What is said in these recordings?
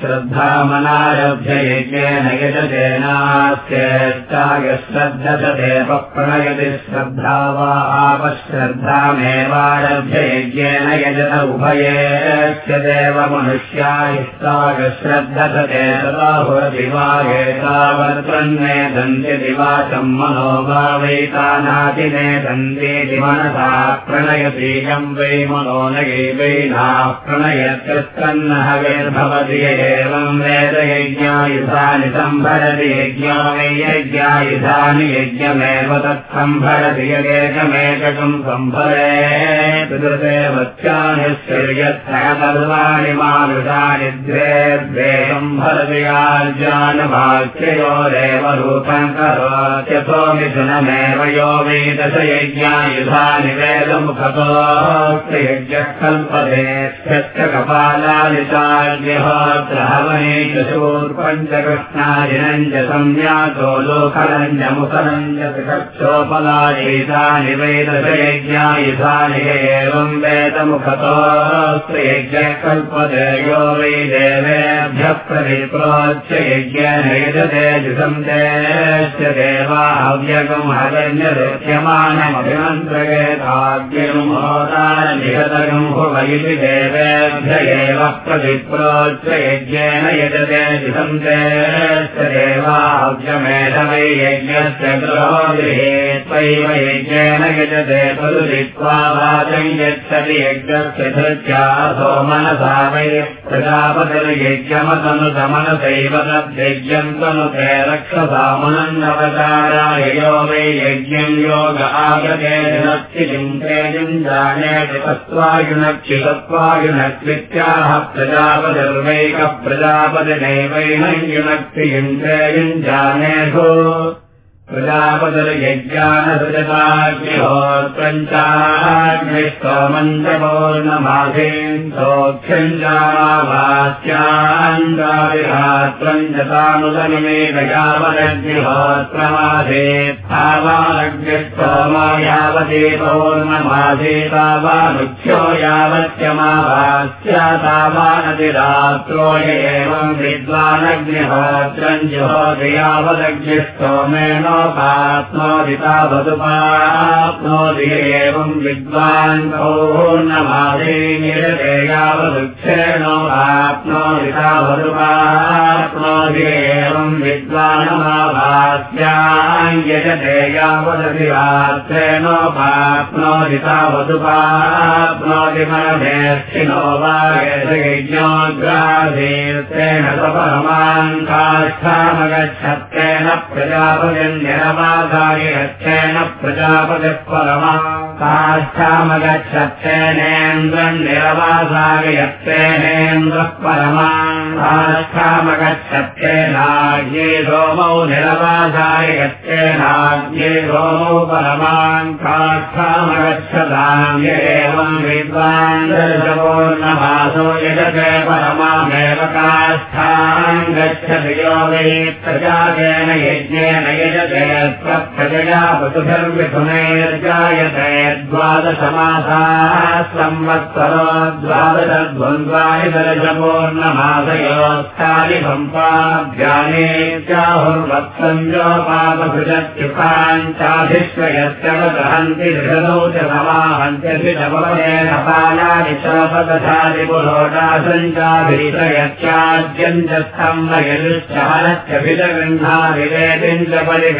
श्रद्धामनारभ्य यज्ञेन यजतेनास्येष्टायश्रद्धते प्रणयति श्रद्धा वा आपश्रद्धामेवारभ्य यज्ञेन यजत उभये देव मनुष्या इष्टायश्रद्धते तदा भुरदिवायेतावर्त्रन्ने दन्ति दिवाचम् मनो वा वैतानातिने दन्ते दिमनसा प्रणयतीयम् वै मनो नये वैना प्रणयत्यस्तन्न हविर्भवति एवम् वेदयज्ञायुधानि सम्भरति यज्ञो वै यज्ञमेव तत्सम्भरति यदेकमेकम् सम्भरे पितृदेवत्यानि श्रीयत्सर्वाणि मानुषानि द्वे द्वे सम्भरति याज्ञानवाक्ययोरेव रूपम् करोत्यथो मिथुनमेव यो वेदमुखतो यज्ञः कल्पते कपालानि च शूर्पञ्चकृष्णादिनम् च संज्ञातो लोकलम् च मुखलम् च त्रिकक्षोपलायितानि वेदशयज्ञायुधानि एवम् यज्ञः कल्पते यो वै देवेभ्यः यज्ञेन यजते जुषम् देश्च देवाहव्यगम् हरण्यदृश्यमानमभिमन्त्रयेताग्यम् होतानिहतगम् भुवयिति देवेभ्य एव प्रतिप्रोच्य यज्ञेन यजते जुषम् देश्च देवाहव्यमेष वै यज्ञस्य गृहो गृहे त्वैव यज्ञेन यजते तदुदित्वा वाचम् यच्छति यज्ञस्य सोमनसा वै प्रजापतिर्यज्ञमतनुतमनसैव तद्यज्ञम् तनुते रक्षसामनन्नवचाराय यो वै यज्ञम् योग जुञ्जाने तत्त्वायुनक्षि तत्त्वायुनक्वित्याह प्रजापतिर्वैकः प्रजापतिनैवैनं युनक्ति सौख्यम् चावास्याङ्गाविहात्रम् जतानुगनिमेकयावदग्निहोत्रमाधे तावानग्निस्तोमा यावते पौर्णमाधे तावानुख्यो यावत्यमावास्या तावानतिरात्रो एवम् विद्वानग्निहोत्रम् जुहोति यावदग्निस्तोमेन पाप्नोदिता वधुपाप्नोति एवम् विद्वान् पौर्णमादे निरते यावदुक्षेण आप्नोदिता वधुपाप्नोति एवम् विद्वानमाभास्याम् यजते यावदपि रात्रेण पाप्नोदिता वधुपाप्नोति मनमेष्ठिनो वा यज्ञोग्राधीर्तेन सपरमान् काष्ठामगच्छत्तेन प्रजापतिर्निरमाधाय गच्छेन प्रजापतिः परमा काष्ठामगच्छत्तेनेन्द्रम् निरवासाय यत्तेनेन्द्रः परमा काष्ठामगच्छत्तेनाग्ये सोमौ निरवासाय यत्तेनाग्ये सोमौ परमान् काष्ठामगच्छताम् य एवम् यजते परमामेव काष्ठाम् गच्छति यो वै प्रजातेन यज्ञेन यजते प्रजया पशुभिर्मिथुनैर्जायते द्वादशमासाः संवत्सरो द्वादशद्वन्द्वानि दर्शपूर्णमासयोस्थानि सम्पाद्यानेत्याहुर्वत्सञ्जोपापभुजत्युपाञ्चाधिश्वयत्यवदहन्ति दृढदौ च समाहन्त्यपि नवपदेन पालानि शोपदशानि पुरोटासञ्चाभितयत्याद्यम् च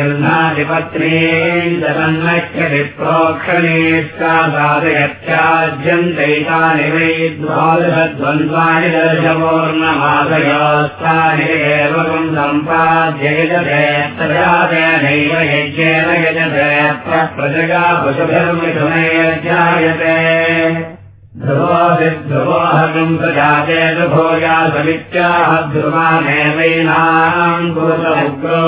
च तन्नक्ष्यति प्रोक्षणेष्टादादयत्याद्यम् चैतानि वै द्वादशद्वन्द्वानि दर्शपूर्णमासयोस्थानि एवम् सम्पाद्य यजते प्रजातेनैव यज्ञेन पशुभिर्मिथुनैर्जायते ध्रुवोऽहम् प्रजाते भोजा समित्याः ध्रुवानेवैनाम् कुरुतमुग्रो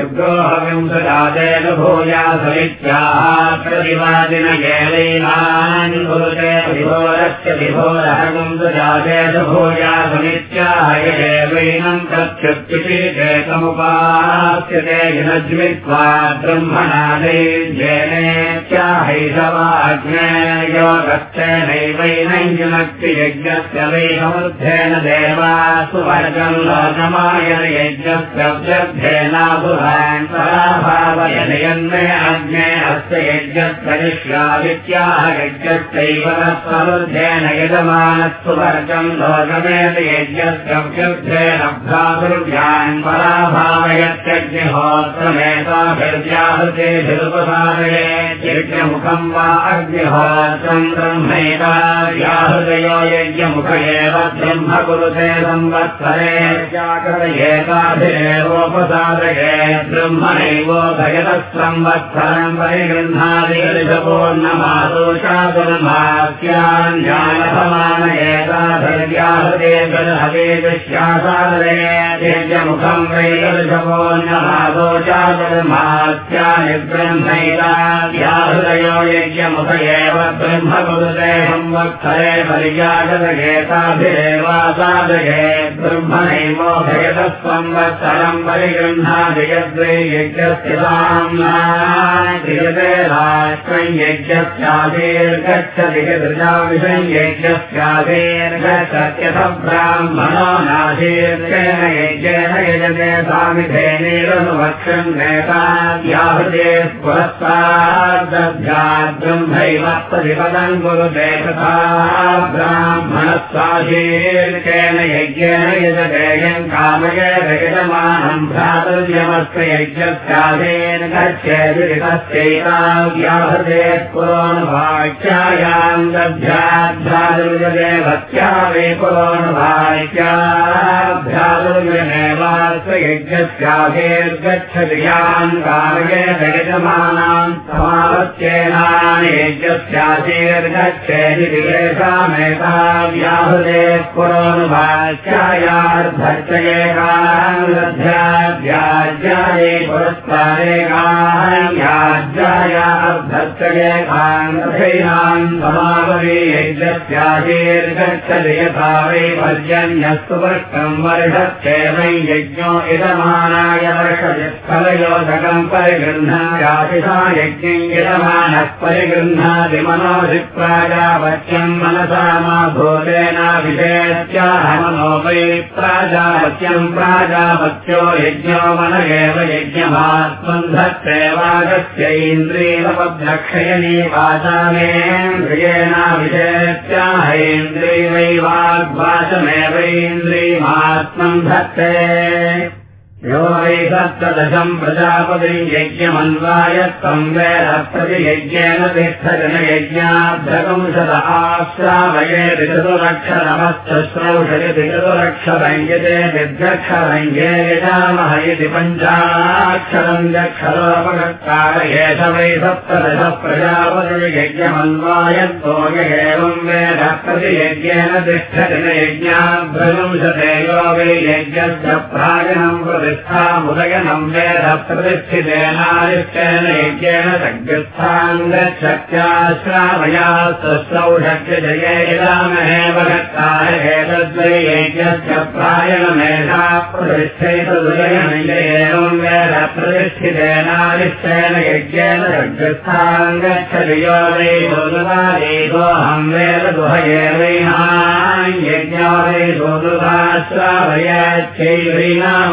उग्रोहम् प्रजाते भोजा समित्याः प्रतिवादिन एवैनाम् कुरुते विभोर विभोरहगम् जातेभूयासमित्याहयदेवैनम् प्रत्युत्तिकेतमुपास्यते विनज्मित्वा ब्रह्मणादैर्येनेत्याहैषवाग्नेयोगस्तेनैवैनं युनक्ति यज्ञस्य वै समुद्धेन देवा सुवर्गम् लोकमायन यज्ञस्य व्यर्थेनासुभान् पराभावयनयन्मे अग्ने अस्य यज्ञस्करिष्यादित्याह यज्ञस्यैव समुद्धेन यजमानस्वर्गम् लोकमेत यज्ञस्य व्यर्थेन भ्रातुर्भ्यान् पराभावयत्यग्निहोत्रमेताभिर्व्याहृतेभिरुपसादये यज्ञमुखम् वा ब्रह्मैताव्याहृदयो यज्ञमुख एव ब्रह्म कुरुते संवत्सरे। जागरयेताभिरेवोपसादये ब्रह्मणैवोभयतः संवत्सरम् परिगृह्णादिगर्भपोर्णमादोषादुर्मास्याञ्जालभमानयेताभिर्व्याहृते गृहवे विश्वासादये यज्ञमुखम् वैदर्शपोन्नमादोषादुर्मास्यानि ब्रह्मैताव्याहृदयो यज्ञमुख एव ब्रह्म कुरुते संवत्सरे परिजाजगेताभिरेवासाजगे ब्रह्मणैमोभयत संवत्सरम् परिगृह्णाति यद्वै यज्ञस्य साम्नायते राष्ट्रम् यज्ञस्यादेर्गच्छति यदृशाविषम् यज्ञस्यादेर्गच्छत्यथ ब्राह्मणो नाशेर्गेन यज्ञेन तथा ब्राह्मणस्वाधीर्केन यज्ञेन यजतेयम् कामये यजमानम् भ्रातव्यमस्य यज्ञस्याधेन गच्छेति तस्यैताव्याहृते पुरोणभाख्यायाम् दध्याद्भ्रातुर्यदेवत्या वे पुरोणभाख्याभ्रातुर्यमेवास्य यज्ञस्याधेर्गच्छति यान् कामये यजमानाम् समावत्येनानि यज्ञस्याधेर्गच्छेति विवेशामेताव्याहृते पुरोणभाख्यायार्धर्चये कान्ध्याध्याये पुरस्कारे यज्ञस्याधेर्गच्छति यथा वै पर्जन्यस्तु वर्षम् वर्षत्येवै यज्ञो इदमानाय वर्षयत्फलयोधकम् परिगृह्णायातिथा यज्ञम् यजमानः परिगृह्णाति मनोभिप्राजावत्यम् मनसा मा भूतेनाभिषेत्याह मनो वै प्राजावत्यम् प्राजावत्यो यज्ञो मन एव यज्ञमात्मन्धत्तेवागस्यैन्द्रियपद्रक्षयणी वाचामेन्द्रियेणाभिषेत्याहेन्द्रिय वै वाग्वाचमेवैन्द्रियमात्मम् धत्ते यो वै सप्तदशम् प्रजापतिम् यज्ञमन्वायत्तम् वेदप्रतियज्ञेन तिष्ठजनयज्ञाभ्रगंशत आश्रावयेति चतुरक्षरमश्चश्रौषयति चतुरक्षरञ्जते विद्यक्षरञ्जे यजामह इति पञ्चाक्षरम् जक्षरोपगत्कार एष वै सप्तदश प्रजापतिर्यज्ञमन्वायत्तो य एवम् वेद प्रतियज्ञेन तिष्ठजनयज्ञाभ्रगंशते यो वै यज्ञस्य प्रायणम् प्रति प्रतिष्ठामुदयनम् वेद प्रतिष्ठितेनादिष्टेन यज्ञेन प्रायणमेधा प्रतिष्ठैतदुदयनम् वेद प्रतिष्ठितेनादिष्टेन यज्ञेन सग्रस्थान् गच्छति यो वै सोदुवादेकोऽहम् वेद दुहयेवैहायज्ञो वै सोदुवाश्रावयच्चैवैनाम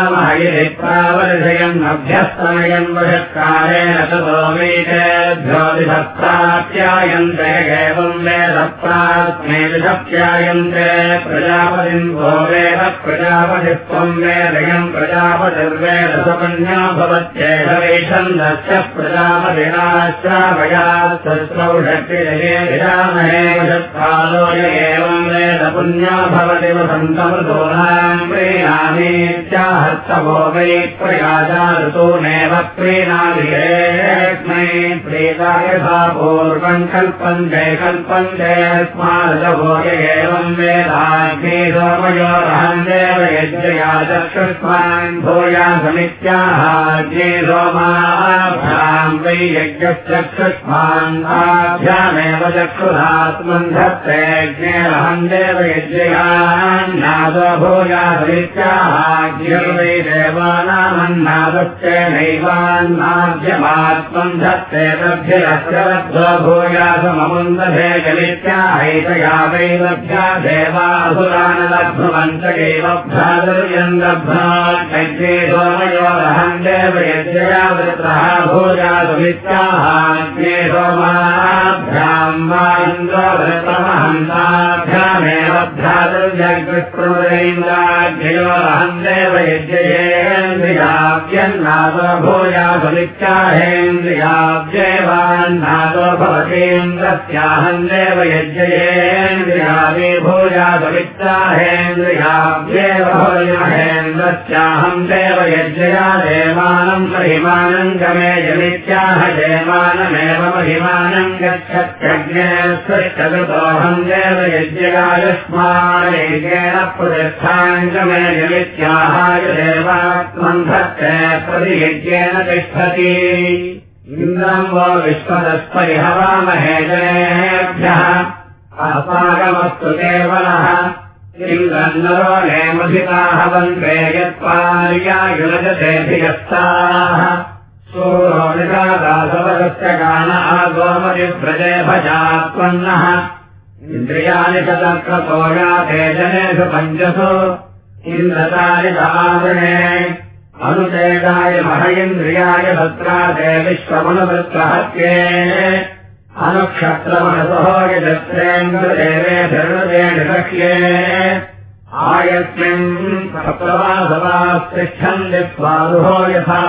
विद्युतमजनयन ये यजामहयति प्रावर्षयन् अभ्यस्तमयन् वषत्कारेण ततो वेदेभ्योदिभप्राप्यायन्ते एवम् वेदप्रात्मेदिभप्यायन्ते प्रजापतिम् भो वेद प्रजापतित्वम् वेदयम् प्रजापतिर्वेद सुकन्या भवत्येष वैषन्दस्य प्रजापतिनाश्रावया सस्रौषक्तिजये विरामहे वषत्का कालो य एवम् वेद पुण्यो भवति वसन्तमृतोनाम् प्रीणामीत्याहस्तभो वै प्रयाजा ऋतूनेव प्रीणादिस्मै प्रीताय सा पूर्वम् कल्पम् जय कल्पम् जयस्मादभो य एवम् वेदाग्ने सोमयोरहम् देव यज्ञया चक्षुष्मान् भूया समित्याहाग्ने सोमाभ्याम् वै चक्षुरात्मन् देव यज्ञयान्नादो भूया समित्याहाग्निर्वै देवानामन्नादश्च नैवान्नाद्यमात्मन् धत्ते तद्भिरस्यलब्धो भूया सममुन्दभे जलित्याहैतया वै लभ्या देवासुरानलब्धुमन्तगैव भ्रातुर्यम् लब्ध्वाग्ने सोमयोरहम् देव यज्ञया वृत्रः भूया सुमित्याहाग्ने सोमाभ्याम् वा इन्द्रवृतमहन्ताभ्यामेव भ्रातुर्यग्निस्पृन्द्राज्ञयोरहम् देव यज्ञयेन्द्रियाभ्यन्नादो भूया सुमित्याहेन्द्रियाब्जेवान्नादो भवतीन्द्रस्याहम् देव यज्ञयेन्द्रियादि भूया समित्याहेन्द्रियाब्जेव भवमहेन्द्रस्याहम् देव यज्ञया देवानम् महिमानम् गमे जमित्याह देवानमेव महिमानम् गच्छत्यग्ने सृष्टकृतोऽहम् देव यज्ञयायुष्मानेन प्रतिष्ठाम् गमे तिष्ठति। इन्द्रम् वो विश्वदस्परिहवामहे जनेभ्यः अस्माकमस्तु वन्दे यत्पार्यायुरजतेऽभियस्ताः सूरो निषादासवरस्य गान आगोमतिव्रजे भजात्पन्नः इन्द्रियाणि याते जनेषु पञ्चसु इन्द्रियाय भद्रादे विश्वमनुवृत्तहत्ये। अनुक्षत्रमनसो यजत्रेन्द्रदेवे धर्मदेशक्ष्ये आयस्मिन् सप्रवासवास्तिष्ठन्ति स्वारुहो यथा।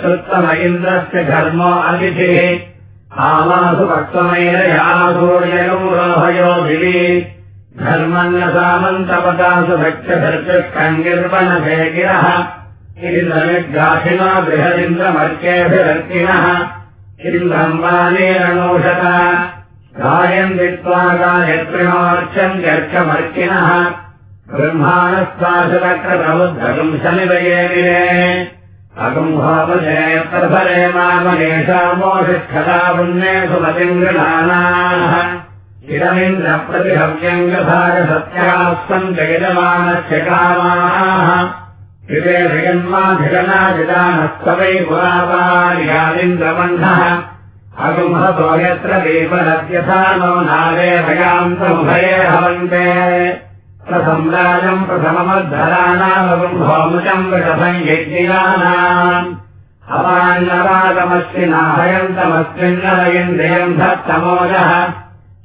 श्रुत्तम इन्द्रस्य धर्मो अतिथिः आमासु भक्तमैरयासूर्यगौरोहयो दिवि धर्मन्न सामन्तपदासु भक्तभर्तृष्कङ्गिर्वनभे गिरः इन्द्रमिग्राशिनो बृहदिन्द्रमर्केऽभिरर्किणः इन्द्रम् वानेरणोषत गायम् दित्वा गायत्रिमोर्चम् गर्कमर्किणः ब्रह्माणस्वाशतक्रप्रबुद्धकम् शनिवये अगुम्भोपजयप्रफले मामनेषामोषिष्ठता पुण्ये सुमतिम् गृहाणाः इदमिन्द्रप्रतिहव्यङ्गभागसत्यास्सम् जयजमानस्य कामाः। कृते जगन्माधिगनाजिदानस्तवै पुरापार्यादिन्द्रबन्धः अगुम्हतो यत्र दीपरद्यथा नो नारे भयान्तमुभये हवन्ते प्रसम्राजम् प्रथममद्धराणामगुम्भोमुचम् वृषभम् यज्ञिलानाम् अपान्नवागमस्ति नाभयन्तमस्मिन्नरयन्द्रियम् धत्तमोजः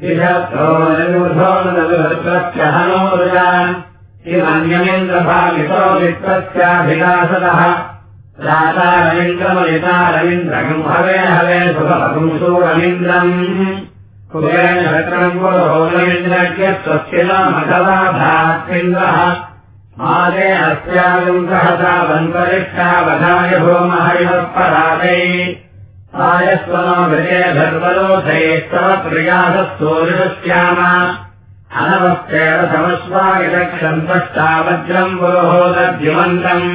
विशत्रोऽनुदस्य हनोरुजा इमन्यमिन्द्रभामितो वित्तस्याभिलासतः राता रवीन्द्रमलिता रवीन्द्रगम् हवे हवे सुखपुंसूरवीन्द्रम् कुबेन शक्रम् पुरो रवीन्द्रज्ञ स्वस्य नामथवा भ्रात्रिन्द्रः मादे अस्यागम् सहसा वन्परिष्ठा वधाय भूमहरिवः परादै आयस्वनो गृहे धर्मलोधयेस्तव प्रियासस्तोरिष्याम अनवस्तेन समस्वायदक्षम् पश्चावज्रम् पुरोहोदद्युमन्तम्।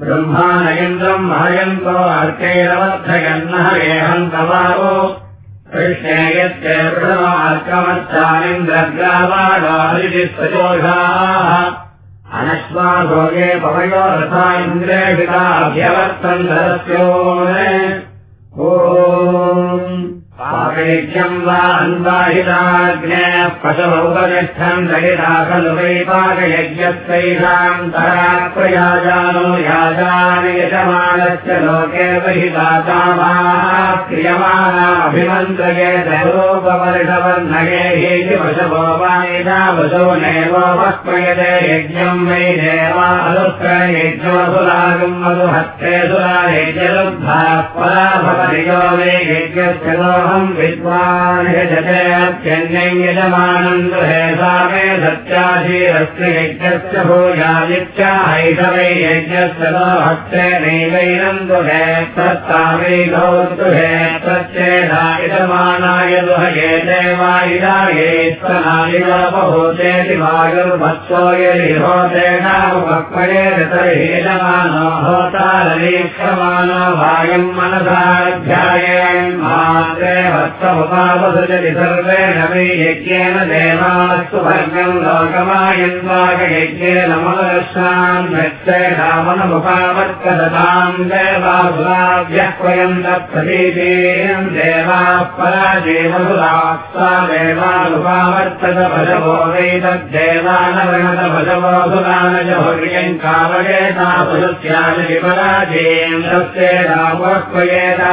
ब्रह्मान इन्द्रम् महयन्तो अर्कैरवर्धयन्नः एहम् तवारो कृष्णे यच्चेर्मार्कमच्चानिन्द्रग्रावाणोषाः अनश्वाभोगे पवयो रथा इन्द्रेषिताभ्यवर्तन् वैपाकयज्ञम् वा अन्वाहिताग्ने दयिता खलु वैपाकयज्ञस्यैषाम् तराप्रयाजानो याजानि यजमानस्य लोके वा यदा वशो नैवोपक्रियते यज्ञम् वै सुरायज्ञलुब्धा परा भवति यो मे यज्ञस्य लोहम् विद्वान् यजतेऽत्यन्यै यजमानम् गृहे सा मे सत्याशीरस्य यज्ञस्य भूयादित्याहैषवै यज्ञस्य लोहस्ते नैवैनम् दुहे तत्तावै गौर्दुहे प्रत्येधा यजमानाय दुहये देवायिदाये स्तनायिवभूतेति वायुर्भत्सो यदि होतेनामुपक्वये तर्हि यजमानो होतारलीक्षमानो वायुम् मनसाध्यायेन् मात्रे भक्तमुपावसृजति सर्वेण वै यज्ञेन देवास्तु भर्गम् लोकमायन् वागयज्ञेन मनदर्शनान् गच्छेधामनमुपावर्कदताम् देवासुराभ्यः तत्प्रतीतेन देवाः पराजेवसुरा सा देवानुपावर्तत भजवो वै तद्देवानवृणत भजवो सुरानजहुर्यम् कामयेता पशुत्यादिपराजेन्द्रस्येतावक्वयेता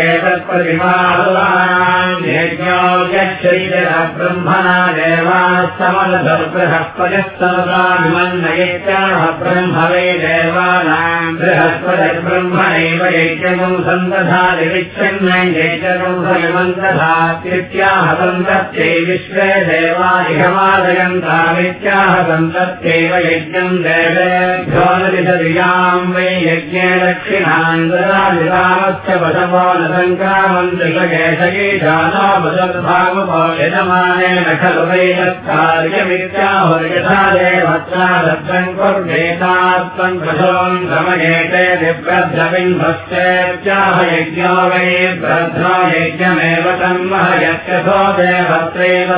ब्रह्मणा देवास्तमलधर्बृहस्पतिस्तमसामिमन्नयेत्याः ब्रह्मवे देवानाम् बृहस्पतिर्ब्रह्मणैव यज्ञकम् सन्दधाति विच्छिन्नै यैककम् समिमन्तधात्याह सन्तत्यै विश्वे देवादिहमादयन्तामित्याह सन्तत्यैव यज्ञम् देवेभ्यो नदिशदियाम् वै यज्ञे न यजमानेन खलु वै तत्कार्यमित्याहुर्यथा देवत्रा दत्तम् कुर्वेतात्मम् पशोन् भ्रमयेते दिव्रद्रबिम्भश्चेत्याह यज्ञो वै ब्रध्नो यज्ञमेव तन्मह यत्यथो देवत्रैव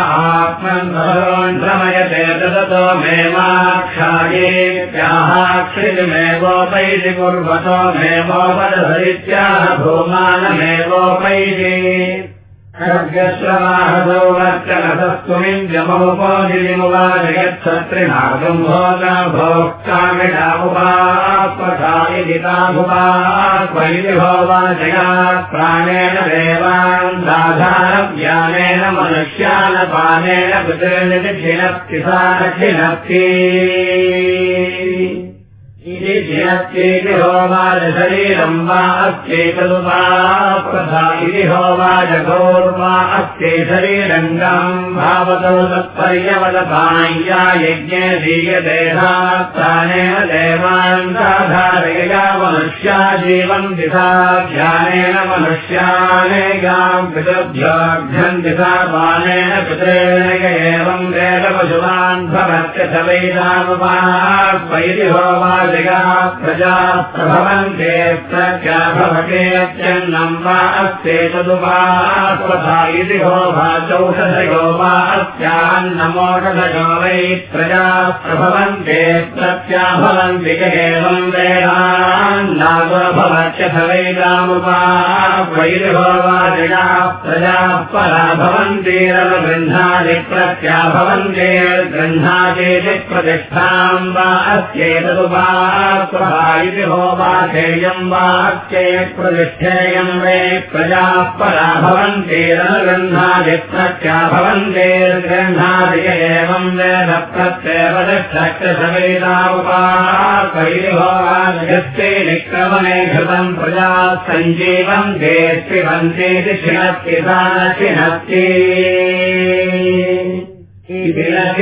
आत्मन् भगवान् भ्रमयते ददतो मे माक्षायेत्याहाक्षिमेवोपैति कुर्वतो भूमानमेवोपैति खड्गश्रवाहसौ वर्चनसस्तुमिञ्जमोपोजिमुवाजयच्छत्रिनागम् भोगा भोक्तामिडामुपात्मधायितामुपात्मैति भोवाजया प्राणेन देवान् साधारव्यानेन मनुष्यानपानेन खिनक्ति सा इति होमाजशरीरम् वा अस्ते खलु वा प्रधा इति होमाजघोर्वा अस्ते शरीरङ्गाम् भावतो यज्ञे दीयते देवान् साधारयया मनुष्या जीवम् दिशा ध्यानेन दिशा बाणेन एवम् प्रजा प्रभवन्ते प्रत्याभवतेत्यन्नम् वा अस्त्येतदुपास्वथा इति हो वाचौषधयो वा अस्यान्नमोषधयो वै प्रजा प्रभवन्ते प्रत्याभवन्ति एवम् वेदान्नागुरभवत्यथ वैदामुपावैर्हो वाजया प्रजाः परा भवन्तिरनुगृह्णादि प्रत्याभवन्तेर्गृह्णादेति प्रतिष्ठाम् वा अस्येतदुपा इति होमाधेयम् वाक्ये प्रतिष्ठेयम् वे प्रजाः परा भवन्तेरनुगृह्णादि प्रत्या भवन्तेर्गृह्णादि एवम् वेद प्रत्येवदक्षवेदामुपाकैर्होमाजयस्ते निक्रमणे घृतम् प्रजा सञ्जीवम् ते पिबन्तेति शिणत्ति सा न शिणत्ति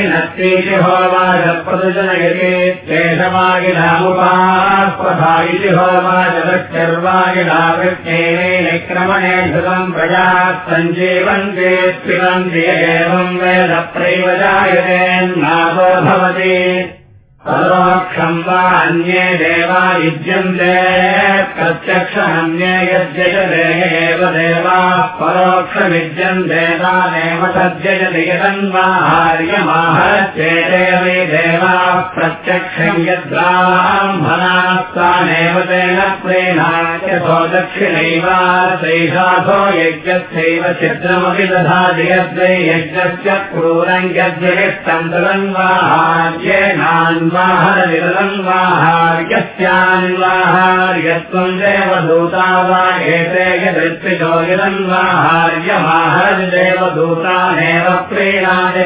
नत्रीति होवाजप्रदुजनयते शेषवागिलामुपास्पधा इति होवाजदश्चर्वागिलावृत्तेक्रमणे धृतम् प्रजाः सञ्जीवन्ते पिबन्ति एवम् वेदप्रैव जायते भवति परोक्षम् वा अन्ये देवा युज्यन्ते प्रत्यक्षमन्ये यद्यजते एव देवाः परोक्षविद्यन्ते तानेव तद्यजति यदन्वाहार्यमाहरच्चेते वै देवाः प्रत्यक्षम् यद्ब्राह्मणास्तानेव तेन प्रेणात्यथो दक्षिणैवासैषाथो यज्ञस्यैव छिद्रमपि दधाति यद्वै यज्ञस्य क्रूरम् यद्यविष्टम् तदन्वाहार्येणान् वाहार्यस्यान्वाहार्यत्वम् देवदूता वा एते यदृत्विजो यदन्वाहार्यमाहरति देवदूतानेव प्रीणादि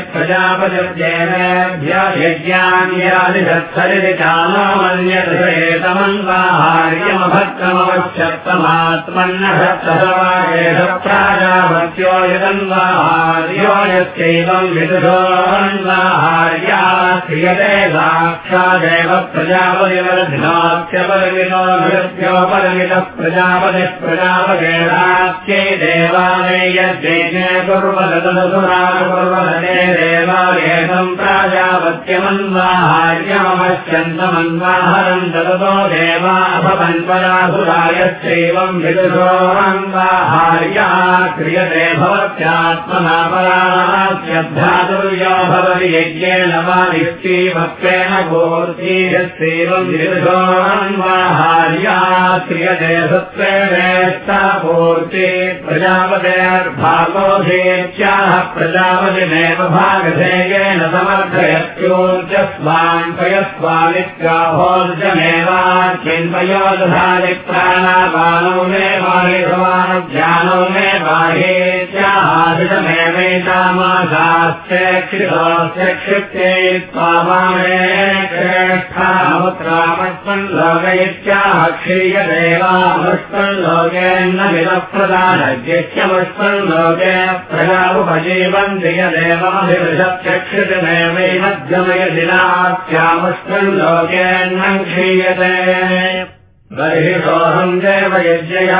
चामन्वाहार्यमभक्तमवश्यत्तमात्मन्न भक्तसवागेश प्राजापत्यो यदन्वाहार्यो यस्यैवम् विदुषोन्वाहार्या क्रियते साक्षादेव प्रजापतिवर्धिनात्यपरिमितो नृत्योपरिमितः प्रजापतिः प्रजापतेनाख्यै देवालये यज्ञे कुर्वदसुराकुर्वदे देवालयेतम् प्राजापत्यमन्वाहार्यमपश्यन्तमन्वाहरम् ददतो देवाभवन्परासुरायश्चैवम् विदुषोऽन्वाहार्या क्रियते भवत्यात्मना परास्यभ्यातुर्यो भवति यज्ञेन वा निश्चीभक्तेन विदुषोऽन्वाहार्या क्रियते सत्त्वेष्टापूर्ति प्रजापतेर्भागोधेत्याह प्रजापतिमेव भागधेयेन समर्थयत्योर्जस्वान् पयस्वानित्याहोर्जमेवाचिन्मयो दधानि प्राणापानौ मे भवानुज्ञानौ मे बाहेत्याहादितमेवैतामाशास्तेक्षितोऽस्य क्षिप्ते स्वामाने श्रेष्ठामुत्रामस्मन् लोकयित्याह क्षीयदेवामुष्मन् लोकेन्न विदप्रदानज्ञमुष्मन् लोके प्रजामुपजीवन्ति यदेवाभिषत्यक्षितमेवैमध्यमयदिनात्यामुष्मन् लोकेन्न क्षीयते बर्हि सोऽहम् देव यज्ञया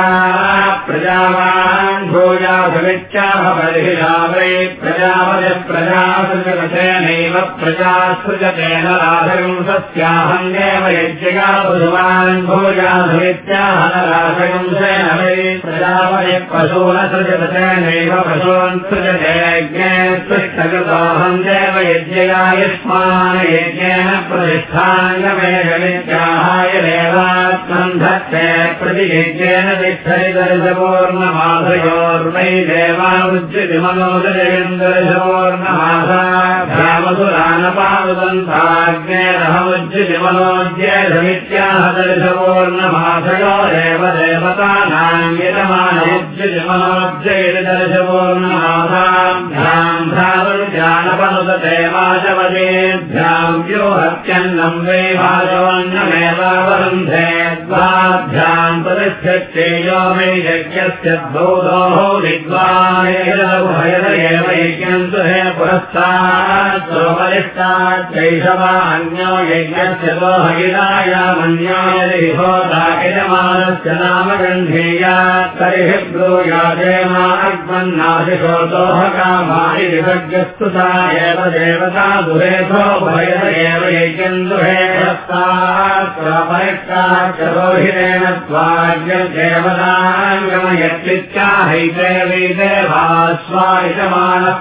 प्रजावान् भूयासमित्याह बर्हिषा वै प्रजापतिः प्रजासृजतेनैव प्रजासृजतेन राधगंसस्याहम् देव यज्ञया पशुमान् भूयासमित्याह न राधगंसेन वै प्रजापतिः पशून सृजतेनैव पशून् सृजते यज्ञे सृष्टकृतोऽहम् देव यज्ञया युष्मान् यज्ञेन प्रतिष्ठाङ्गमेघमित्याहाय देवात्मा धत्ते प्रतियज्ञेन देवानुज्यतिमनोदरेन्दर्शपूर्णमासाभ्यामसुरानपावदन्ताग्नेरहमुज्यतिमनोज्येधमित्याह दर्शपूर्णमासयोरेव देवतानाम् यजमानमुज्यतिमनोज्जयिदर्शपूर्णमासाभ्याम् वाचवदेभ्याम् व्योहत्यन्नम् वै वाचवन्नमेवावरुन्धे द्वाभ्याम् प्रतिष्ठत्येयो मे यज्ञस्य द्वौदोः यज्ञम् तु हे पुरस्तात् स्वपरिष्टाच्चैषवान्यो यज्ञस्य यजमानस्य नाम गण्ढेया तर्हि ब्रूयादेमाग्मन्नाशिषो दोहकामानि विभज्यस्तुता एव देवता दुरेधो भयत एव यजन्तुहेणस्ताक्रपरिक्ताक्षरोहिरेण स्वाग्यदेवताङ्गमयत्वित्याहैते वेदेभास्वायजमानः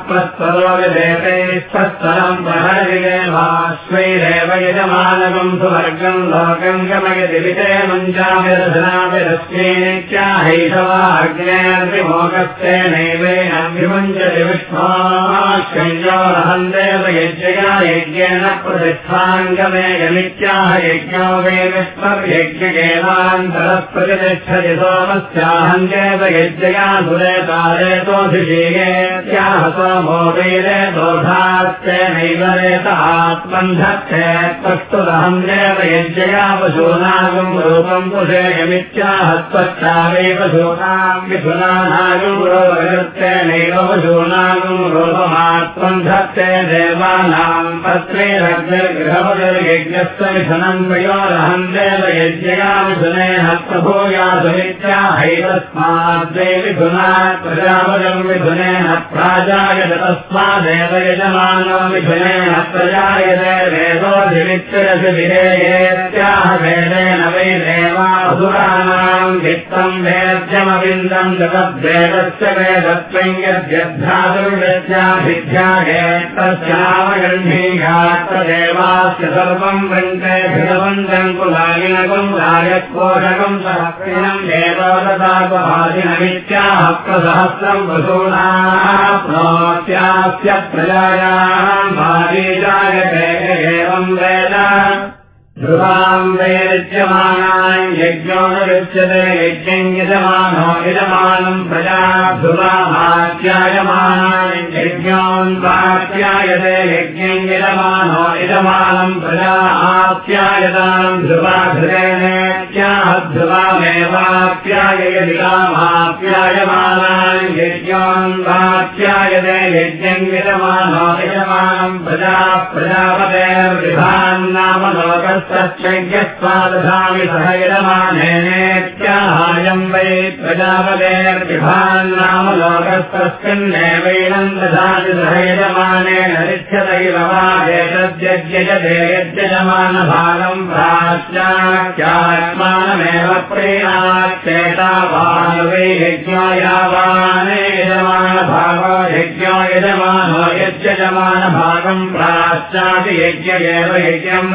सुवर्गम् लोकम् गमयति विते मञ्चाभिरधनाभिरस्मेत्याहैषवाग्नेऽर्विमोकस्तेनैवेन विमुञ्चति विष्णो देव यज्ञया यज्ञेन प्रतिष्ठाङ्गमेयमित्याह यज्ञो वे विष्णुर्यज्ञकेवान्तरप्रतिष्ठति सोमस्याहम् चेत यज्ञया सुरे कालेतोऽभिषेयेत्याह सोमो वेदे दोषास्तेनैव रेत आत्मन्धत्ते त्वष्टुदहम् देव यज्ञया पशूनागम् रूपम् पुषेयमित्याह त्वच्चारे पशूनाम् मिथुनानागम् रोगकृत्तेनैव पशूनागम् रूपमात्मन्धत्ते देवानाम् मिथुनम् वयोरहम् देव यज्ञया मिथुनेन प्रभूयासुमित्या हैतस्माद्वे मिथुना प्रजापतिम् मिथुनेन प्राजायत तस्मादेव यजमानो मिथुनेन प्रजायते वेदोऽधिमित्यरसि विधेयेत्याह वेदेन वै देवासुराणाम् वित्तम् वेद्यमविन्दम् जगद्वेदस्य वेदत्वम् यद्यध्यादुर्विद्याभिध्यागेतस्यामगण्डीघात्तदेवास्य सर्वम् भिदवन्दम् कुलागिनकम् राजकोशकम् सहस्रिणम् देवदतापहादिनमित्याह प्रसहस्रम् वसूनाप्नोत्यास्य प्रजायाम् भारी जायते एवम् वेद ध्रुवाम् वेद्यमानाम् यज्ञो न विच्यते यज्ञम् यजमानो यजमानम् प्रजा ध्रुवामात्यायमानाम् यज्ञोन् वात्यायते यज्ञम् यजमानो यजमानम् प्रजा आत्यायताम् ध्रुवाधृतेनेत्याह ध्रुवामेवाप्याययदिकामाप्यायमानाम् यज्ञोन् वात्यायते यज्ञम् यजमानो यजमानम् प्रजा प्रजापतेर्विधान्नाम लोकस्य सत्यज्ञस्वादधामि सह यजमानेनेत्याहायम् वै प्रजापतेर्विभान्नाम लोकस्तस्मिन्नेवैनम् दधाति सह यजमानेन वा एतद्यज्ञयते यज्यजमानभागम् प्राच्याख्यात्मानमेव प्रीणाच्चेता वै यज्ञो यावाने यजमानभागो यज्ञो यजमानो एव यज्ञम्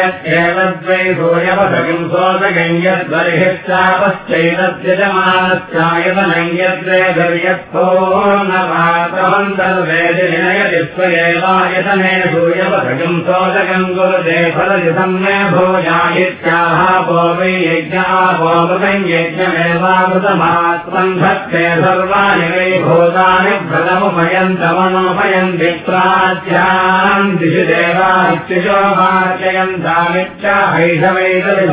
प्रतिष्ठापयत्येव द्वै सूर्यपथकिम् सोदगम् यद्बर्हिश्चापश्चैतद्यजमानश्चायतनम् यद्वे गर्यत्थोन्नपात्रमन्तर्वेदिनयति स्वयेवायतने सूर्यपथकिम् सोदगम् गुरुदे फलति सम्मे भोजायित्याः भो वै यज्ञापोपकम् यज्ञमेवामृतमात्मम् धत्ते सर्वाणि वै भूतानि व्रतमुपयन्तमनुपयन्ति प्राच्याम् दिशि देवात्युजो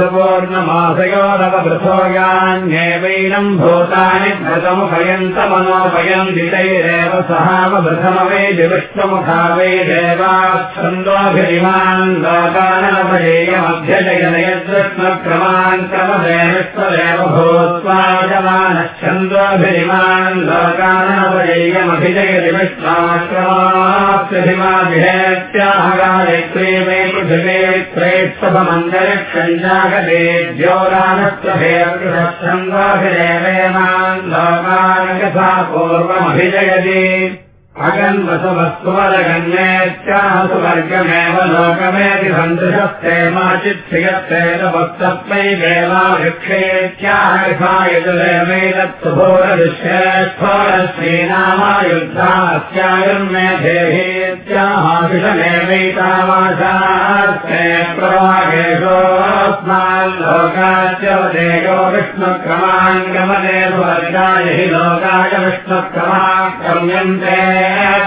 मार्जयन्तामिच्छाहैषवैतरिसुपूर्णमासयोरवृथोयान्येवैनम् भूतानि व्रतमुपयन्तमनोपयन्ति तैरेव सहावृथमवैति विष्णुमुखा वै देवाच्छन्दोभिरिमान् लोकानवजेयमभ्यजयनयद्विष्णुक्रमान् क्रमदे विष्णुदेव भूत्वा यजमानश्चन्दोभिरिमान् लोकानवजेयमभिजयति विष्णाक्रमाप्यभिमाभिहेत्याह गायत्री मे पृथिवे त्रैस्तभमन्तरिक्षञ्जागते द्योरानस्त्वभेर्गृहच्छन्दाभिरेवेमान् लोकान् यथा पूर्वमभिजयति अगन्वसुमस्त्वरगण्येत्याह सुवर्गमेव लोकमेति सन्दृशस्ते माचित्थियत्तेन भक्तस्मै देवाभिक्षेत्याह यथा यजुरेवैतत्सुभोरविश्वेश्वरश्रीनामायुद्धास्यायम् मे देहेत्याहाभिषमेवैतामाशास्ते प्रभागेशोऽस्माल्लोकाच्य वदेयो विष्णुक्रमाङ्गमने सुवर्गाय हि लोकाय विष्णुक्रमाक्रम्यन्ते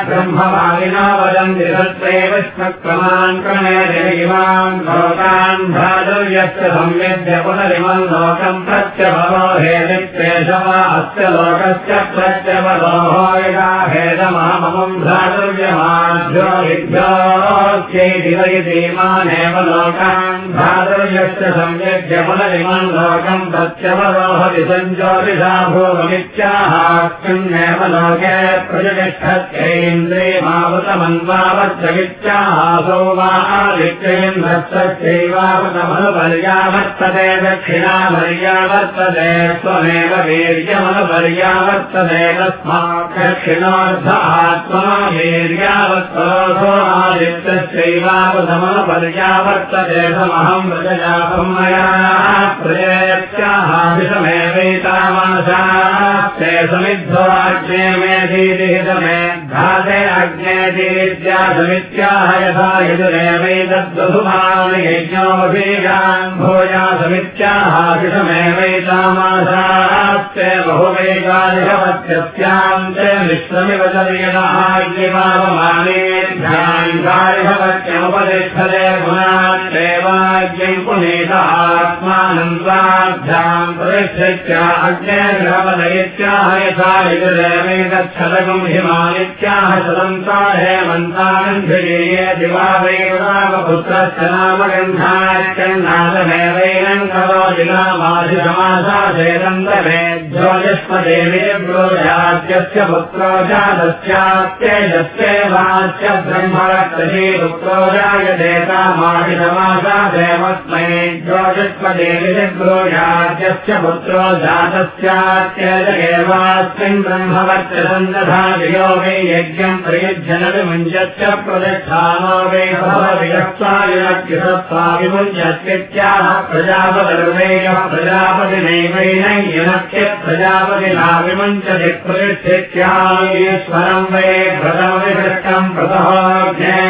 ब्रह्मवादिना वदन्ति तत्रे विष्णुक्रमान् क्रमे देवान् लोकान् भ्रातुर्यस्य संविद्य पुनरिमम् लोकम् प्रत्यभवो हेदित्रेशवा अस्य लोकस्य प्रत्यवलोहो यदा हेदमहममम् भ्रातुर्यमाभ्यो विभ्योच्चैति वै धीमानेव लोकान् भ्रातुर्यस्य संविद्य पुनरिमम् लोकम् प्रत्यवलोहति सञ्ज्योतिषा भोगमित्याहास्मिन्नेव लोके प्रजनिष्ठत्यैन्द्रियमावतमन्वावच्चवित्याहासौ वा आदित्येन्द्रश्चैवावतमनुपर्यावर्तते दक्षिणापर्यावर्तते त्वमेव वीर्यमनुपर्यावर्तते तस्मात् दक्षिणोऽर्ध आत्मनो वीर्यावत्तोऽथो आदित्यश्चैवावतमनुपर्यावर्तते समहम् व्रजयापम् मया प्रजयत्याहाभिषमेवैतामाशास्ते समिद्धो अग्ने मेधीदिहितमे धाते यथा बहुवेगादिहवत्यस्याम् च विश्वमिव च ध्यानिभवत्यमुपतिष्ठते पुनात्यैवाज्ञम् पुनीत आत्मानम् स्वाभ्याम् प्रतिष्ठित्या अग्नेग्रहपदयित्याह यथा विगदेवेदच्छलकम् तस्याः शदन्ता हेमन्तान्भिरीये दिवादेवपुत्रस्य नाम गन्धाच्चण्डालमेवैनम् करोति नामाधिसमासादेदन्तमे ज्योतिष्मदेवेभ्योजात्यस्य पुत्रो जातस्यात्येजस्ये वाच्य पुत्रो जायदेतामाधिसमासा देवस्मै पुत्रो जातस्यात्येजगेवास्मिन् ब्रह्मवर्चसन्दधा वियोगे यज्ञम् प्रयुज्य न विमुञ्चस्य प्रतिष्ठानो वे भवविरक्त्वा विमुञ्चत्याः प्रजापतिर्वेयः प्रजापतिनैवेन प्रजापतिना विमुञ्चति प्रतिष्ठित्याश्वरम् वै व्रतमविभृष्टम् व्रतमय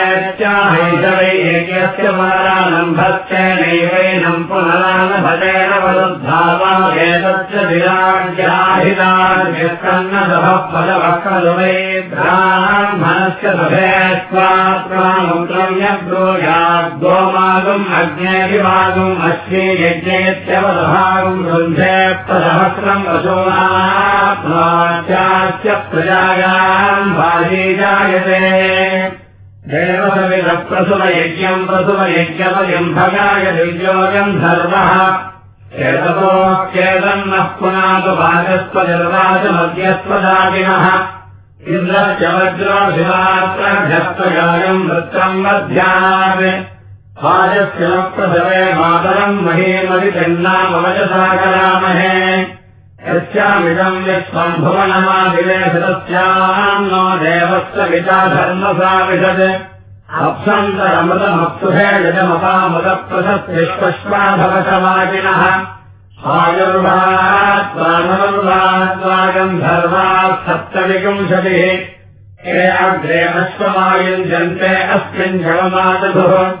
वै यज्ञस्य पुनरानम्भस्य नैवैनम् पुनरानभतेन वरुद्धावादेतस्य विराज्याहितार्यस्कन्नदः फलवः खलु वै ब्राह्मणस्य सभेत्वात्मामुद्रम् यब्रूयात् गोमागुम् अग्नेभिभागुम् यज्ञेत्यवदभागम् वृन्धे प्रसहस्रम् वशोनात्माचास्य प्रजायाम् बाली जायते देवसविदप्रसुमयज्ञम् प्रसुमयज्ञपयम् भगाय दिव्योगम् धर्मः। चेततोऽख्येदन्नः पुनातु भागस्त्वनिर्वाचमध्यस्त्वदागिनः इन्द्रश्च वज्रो शिवात्रभ्यस्त्वगायम् वृत्तम् मध्यानात् भाजस्य प्रसवे मातरम् महीमदिचन्नामवचसा करामहे यस्यामिदम् विश्वम् भुवनमादिलेशतस्याम् नो देवस्य विशत्। अप्सन्तरमृतमप्सुभे यजमपामुदप्रशस्तिष्पश्वाभवशवाजिनः आयुर्वात्वानुर्वात्वागम् धर्मात् सप्तविपुंशतिः हे अग्रे अश्वमायुञ्जन्ते अस्मिन् जवमादधुः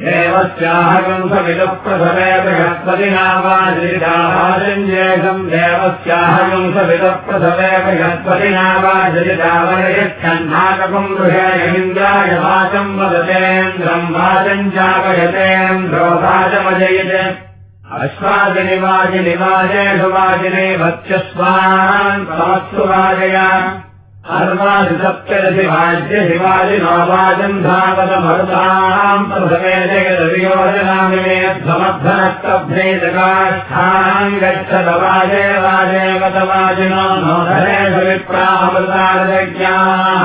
देवस्याहगंसविदप्रसवे बृहस्पतिनावाजलितावाजञ्जेषम् देवस्याहगंसविदप्रसवे बृहस्पतिनावाजलितावरयच्छन्नाकम् गृहेन्द्राय वाचम् वदतेन्द्रम् वाचम् चापयतेन्द्रो वाचमजयते अश्वादिनिवाजिनिवाजेषु वाजिने वत्यस्वान् समत्सु वाजय अर्वादिसप्तदशि वाज्य शिवाजिनो वाजम् धावतमरुताम् प्रथमे गतवाजिनो नोधरेषु विप्रामृतारज्ञाः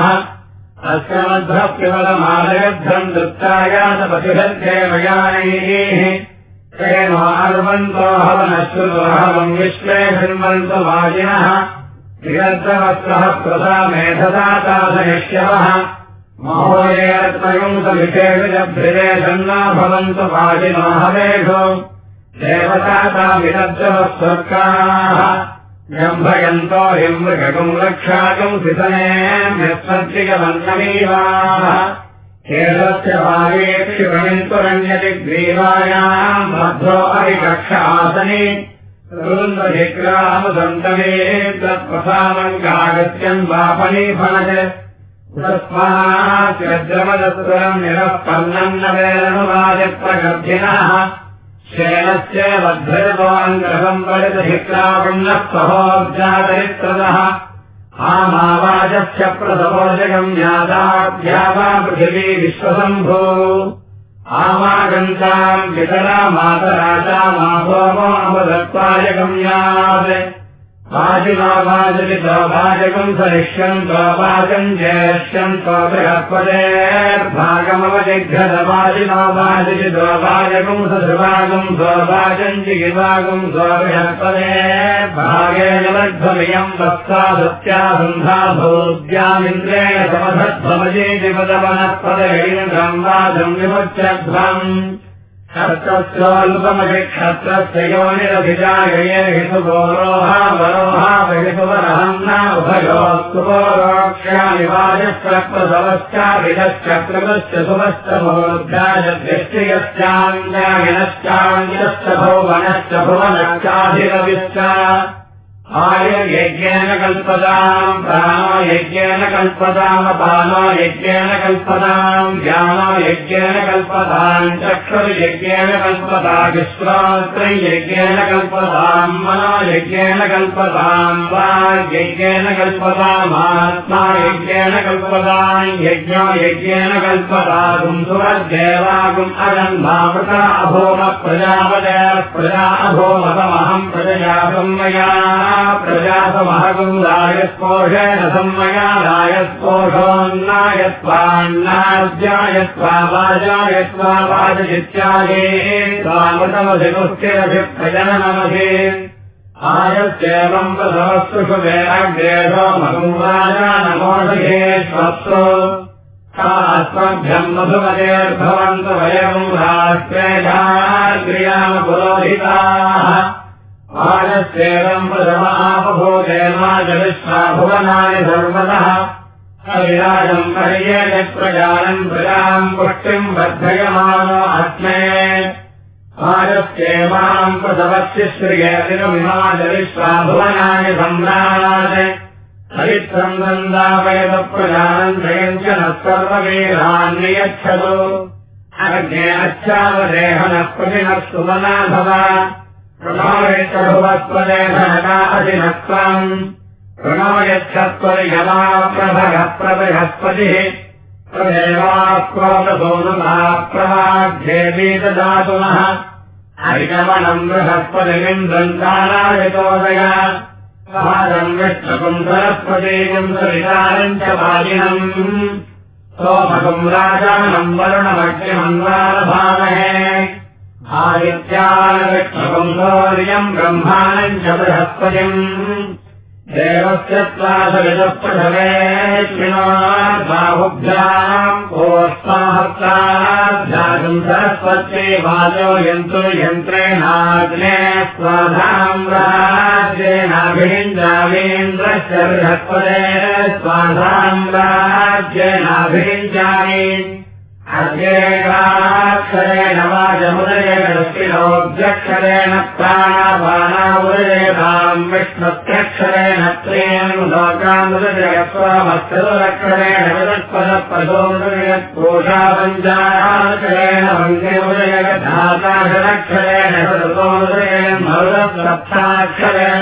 अस्य मध्वः केवलमालयध्वम् दृष्टायातपतिभद्रेवयानैः तेनोर्वन्तो हवनश्रुतोहवम् विश्वे शृण्वन्तो वाजिनः निरन्तवस्त्रः प्रसा मेधदातादयिष्यवः महोदयत्मयुंसविषेषजभ्रिरे सन्ना भवन्तु वाजिनो हवेषु देवतातामिरद्रवः स्वर्गाः जम्भयन्तो हिमृगुम् रक्षाकम् सिसने यत्सर्जिकवन्नमीवाः केशस्य भागेक्षिपणिन्तुरण्यति ग्रीवायाम् भद्रो हरिकक्ष आसने ृन्दधिग्रामसन्तमे तत्प्रसामङ्गागत्यम् वापणी फलत् तस्माद्रमदत्तरम् निरःपन्नम् न वेदनुवादिप्रगर्भिनः शेनस्य वध्रजतोऽङ्गम् वलितधिक्रावण्णः सहोर्जातरित्रदः आमावाजस्य प्रसवोजगम् ज्ञाताभ्या वा पृथिवी विश्वसम्भो आमागन्ताम् वितरा मातराजा माभोमोऽपदत्वाय गम्यात् वाजिनोवाजलितोभाजकम् सरिष्यम् त्ववाचम् ज्येष्यम् स्वबृहत्पदेर्भागमवजिघ्रदवाजिनोवाजलितोभाजकम् सदृभागम् स्ववाचम् जिगिभागम् स्वबृहत्पदे भागेन लग्धमियम् वत्सा सत्या सन्धा भोद्यामिन्द्रेण समधध्वमजेति पदवनःपदैन्द्रम् वाजम् विमुच्यध्वम् क्षत्रस्योल्पमपि क्षत्रस्य योनिरभिजायये हितुगोरोह वरोहा वहितुवरहम् न उभयोस्तुपोरोक्ष्यामि वाजश्चक्रसवश्चाभिदश्चक्रमश्च सुमश्च मोर्ध्यायद्यश्चियश्चाङ्गायनश्चाङ्गिनश्च भुवनश्च भुवनश्चाधिरविश्च आयुर्यज्ञेन कल्पताम् प्राणो यज्ञेन कल्पतामपानो यज्ञेन कल्पताम् ज्ञानो यज्ञेन कल्पताम् चक्षुर्यज्ञेन कल्पता विश्वात्रयज्ञेन कल्पताम् मनो यज्ञेन कल्पताम् वाग्यज्ञेन कल्पतामात्मा यज्ञेन कल्पताम् यज्ञो यज्ञेन कल्पतागुम् सुरद्देवागुम् अगन्धामृता अभोम प्रजापदय प्रजा अभोमतमहम् प्रजयातम् मया प्रजातमहगुम् रायस्पोषेण संमया आयस्येवम् प्रसवस्तुषु वेदग्रेशो मगुम् राजा नमोषिहे स्वत्सु अस्मभ्यम् मधुमतेर्भवन्तु वयम् राष्ट्रेयाग्रियामपुरोहिताः आयस्येवम् प्रथमापभूतेमाजविश्वा भुवनानि सर्वतः। अविराजम् पर्येण प्रजानम् प्रजाम् पुष्टिम् वर्धयमानो अस्मे आयस्येवाम् प्रसवस्य श्रियतिरमिमाजविश्वा भुवनानि सम्राट् हरित्रम् नन्दावयदप्रजानम् त्रयम् च नः सर्ववीरान्यच्छतु अग्ने अच्छावदेहनः प्रतिनः सुमना भव प्रबृहस्पतिः प्रदेवाक्रोधसोनुमः प्रवाग्देवी ददातुमः हरिगमनम् बृहस्पतिमिम् दन्तानायतोदय महारम् विष्णुकम् सरस्वतीकम् सवितारम् च राजानम् वरुणमग्निमन्वारभामहे सौर्यम् ब्रह्माणम् च बृहस्पतिम्। देवस्य त्वासविदप्रभवेश्विनार्बाहुभ्याम् कोष्माहर्ताभ्यागम् सरस्वत्यै वाजो यन्तो यन्त्रेणाग्ने स्वाधाम् राज्येनाभिञ्जामीन्द्रश्च बृहस्पते स्वाधाम् राज्येनाभिञ्जामि अद्येकाक्षरेण वाचमुदयेणोऽध्यक्षरेण प्राणापानामुदयताम् विष्णुत्यक्षरेण त्रीन् लोकामुदयस्वामक्षरेण विदत्पदप्रसोमुदयत्कोषा पञ्चाक्षरेण वङ्गेमुदयधाताशरक्षरेण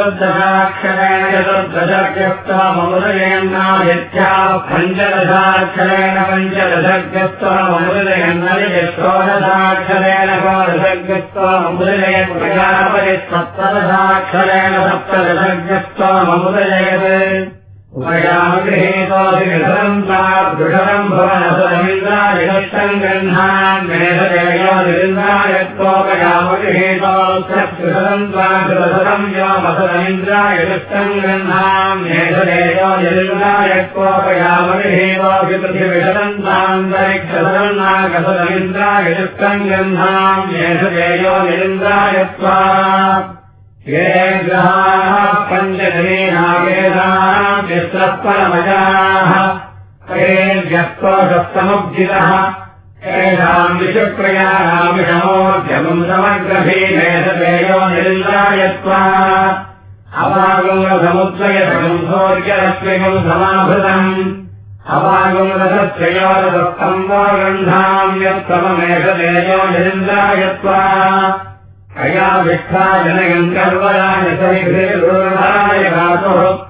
रुद्राश्चतुर्दशाक्षरेण चतुर्दशग्यस्त्वमुदयन्नादित्या पञ्चदशाक्षरेण पञ्चदशग्यस्त्वमुदयन्नदिषोडशाक्षरेण षोडशग्यस्त्वमुदयन् प्रजापतिसप्तदशाक्षरेण सप्तदशग्यस्त्वमुदयत् उपयामगृहेतोऽधिनिधरम् भुवनसुरमिन्द्रायदष्टम् गृह्णान् मेधदेयोनिन्द्रायत्वोपयामगृहेतोऽधरम् त्वाकृतसरम् व्योमसुरमिन्द्रायदष्टम् गृह्णान् मेधदेयोनिन्द्रायत्वोपयामगृहेतोऽभिपृथिविषदम् तान्तरिक्षसरम् नागसुरमिन्द्रायदष्टम् गृह्णान् मेधदेयोनिन्द्रायत्वा ये ग्रहाः पञ्चजनीनावेदाः तिस्रः परमजाः विषमोद्यमम् समग्रभीमेधतेयो निरिन्द्रायत्वा अवागमसमुद्रयसंसौर्यरश्मिकम् समाभृतम्। अवागमरसश्चयोरदत्तम् वा गन्धाम् यत्तममेष तेजो निरिन्द्रायत्वा कया विष्ठा जनयम् कर्वराय सरिभिर्गुरुराय धातुः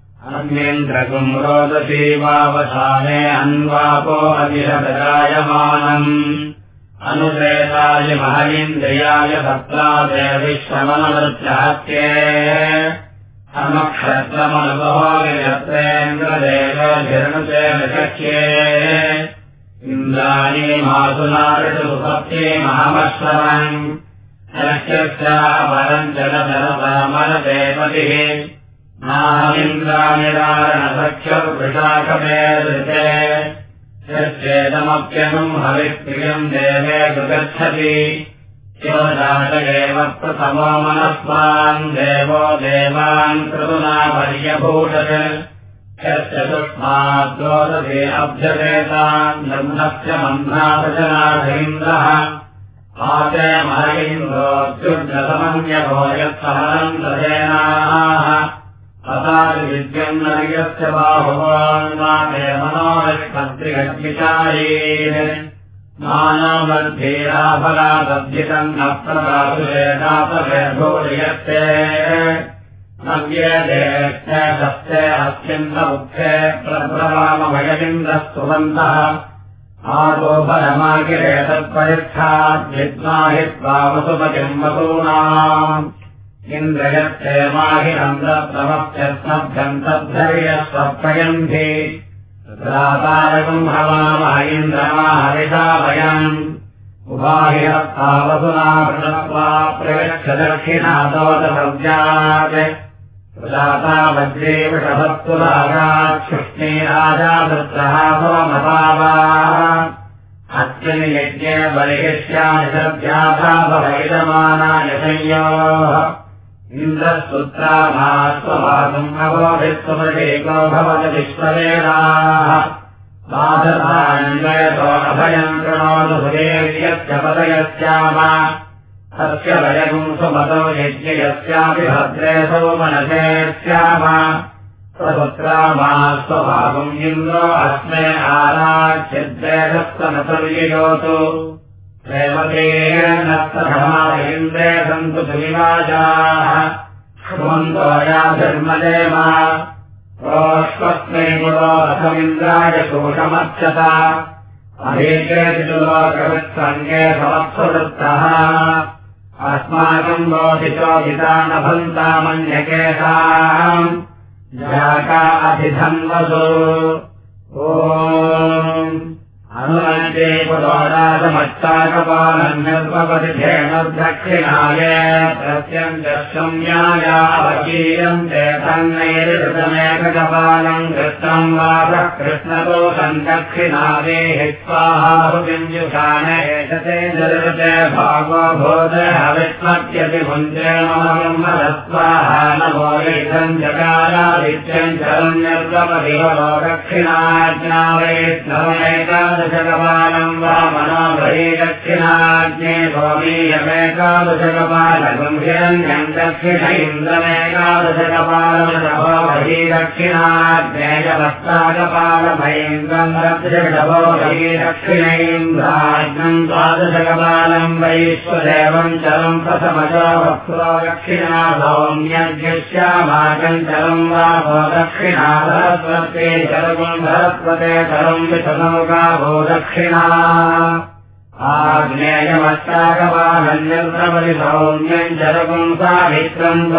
सह अन्येन्द्रकुम् रोदसी वावसाने अन्वापो अधिरजायमानम् अनुप्रेताय शक्ये इन्द्राणी मासुनाऋतुपत्ये महमश्रवम् शक्यश्चापरम् जलधरपरमरदेवतिः यच्चेदमप्यनुम् हविप्रियम् देवे सुगच्छति। शिवजातयेव प्रथमो मनस्वान् देवो देवान् कृतुना पर्यभूषत् आते महैन्द्रोऽत्युर्जसमन्यभो यत्समनम् दधेनाः मानवद्धेराफलादद्धितम् न नव्येदेष्टे सत्ये अत्यन्तमुखे प्रब्रवामभयमिन्द्रस्तुवन्तः आदो फलमागिरे तत्परिष्ठाद्विद्माहि त्वावसुपतिम् वसूनाम् तद्धर्यस्वप्रयन्ति रातारकम् हवामः इन्द्रमाहरिषा वयम् उभाहिरत्तावसुना वृणत्वा प्रयच्छ दक्षिणादोदसव्यात् प्रजाता वज्रे वृषभत्तुरागाच्छुष्णे राजा वृत्रः सोमपावा अत्यनि यज्ञे बलिहिष्यानि सद्भ्याभावैदमानाय संयोः इन्द्रस्तुत्रामास्वभागम् अवोभित्वमृगेको भवति विश्ववेदाः बाधतान्वयतो अभयम् कृणोतु सुरेर्यस्य पदयस्याम तस्य वयगुम् सुमतो यज्ञयस्यापि भद्रे सोमनसे स्याम स्वपुत्रामास्वभागम् इन्द्रो अस्मे आराच्यद्वेदस्तनतुर्ययोतु या धर्मदेव ओष्वस्मै गुरो रथमिन्द्राय शोषमर्चता। अहेकेतिलोकवृत्सङ्गे समत्सवृत्तः अस्माकम् बोधिचोदिता न भन्तामन्यकेताम् जाका अधिधन्वसु। ओ अनुमन्ते पुरोराजमच्चाकपालन्यल्पपतिधेनुर्दक्षिणाय प्रत्यञ्जम्यायावकीयम् ते तन्नैरितमेककपालम् कृष्णम् वासः कृष्णदोषम् दक्षिणादे हित्वाहाहुविञ्जुषाण एषते जलते भागो भोज हविष्मत्यपि भुञ्जेणोस्वाहा नमो इदम् जकारादित्यम् चरण्यल्पपदिवरो दक्षिणाज्ञा वैष्णवमेकादशकपालम् वा मनोभये दक्षिणाज्ञे भोमीयमेकादशकपालकम् हिरण्यम् दक्षिण इन्द्रमेकादशकपालमभये दक्षिणाज्ञेयवस्ताकपालभयेन्द्रम् रक्षभये दक्षिणैन्द्राज्ञम् द्वादशकपालम् वैश्वदेवम् चलम् प्रथमजो वक्त्रो दक्षिणा सौम्यज्ञश्यामाकम् चलम् वा भो दक्षिणा सरस्वते चलगुम् सरस्वते चलम् विशनौका भो दक्षिणा। आग्नेयमष्टाकपालन्यन्त्रपरि सौम्यम् चलगुम् सावित्रम्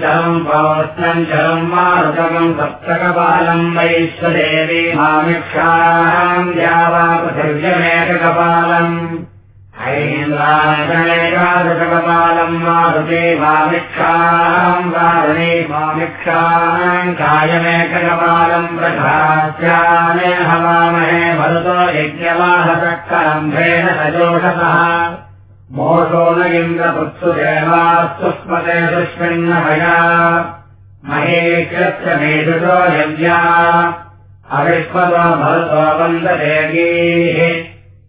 चलम् पौष्णम् चलम् मारुतकम् सप्तकपालम् वैश्वदेवी मामिक्षाम् द्यावा पृथिव्यमेककपालम् ऐन्द्रायणेकादशकपालम् मारुते वामिक्षाम् वारुणे वामिक्षाम् कायमेककपालम् प्रधास्यामे हवामहे मरुतो यज्ञवाहचक्रम्भेन सजोषतः। मोषो न इन्द्रपुत्सु देवास्तुष्मते दुष्मिन्नभया महेश्वस्य मेषुतो यज्ञा। अविष्पतो भवतो वन्ददेवीः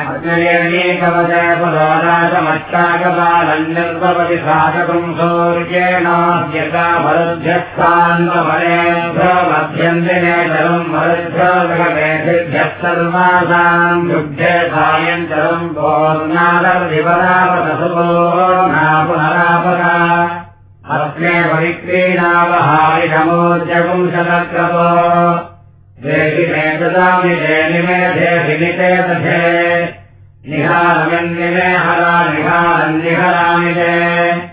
अग्नयनीकवजय पुरोराजमष्टाकपालम् निर्भवति साकम् सूर्येणाद्यता मरुध्यस्थान्वरेभ्यो मध्यन्दिने जलम् सर्वासाम् सायञ्चलम् पूर्णादर्दिवरापदसुपूर्णा पुनरापदा अस्मे परिक्रीणावहारिषमोर्जपुंशतक्रतो देहि मे ददामि देनि मे देहिनिते दधे निहारमन्निमे हरा निहारन्निहरामि ते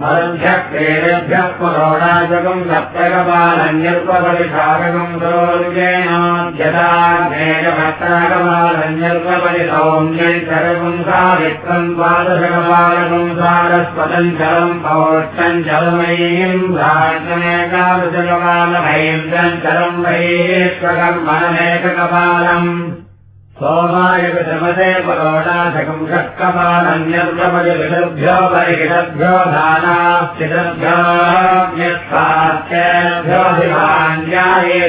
मरुभ्यः पुरोडाजकम् सप्तकपालन्यल्पपरिशाकम् सौर्येणोद्यताग्नेयभक्ताकपालन्यल्पपरि सौम्यञ्चरकम् सावित्रम् द्वादशकपालकम् सारस्वतम् जलम् पौष्टम् जलमयीम् भ्राजमेकादशकपालभैर्यम् जलम् वैश्वकर्मणमेककपालम्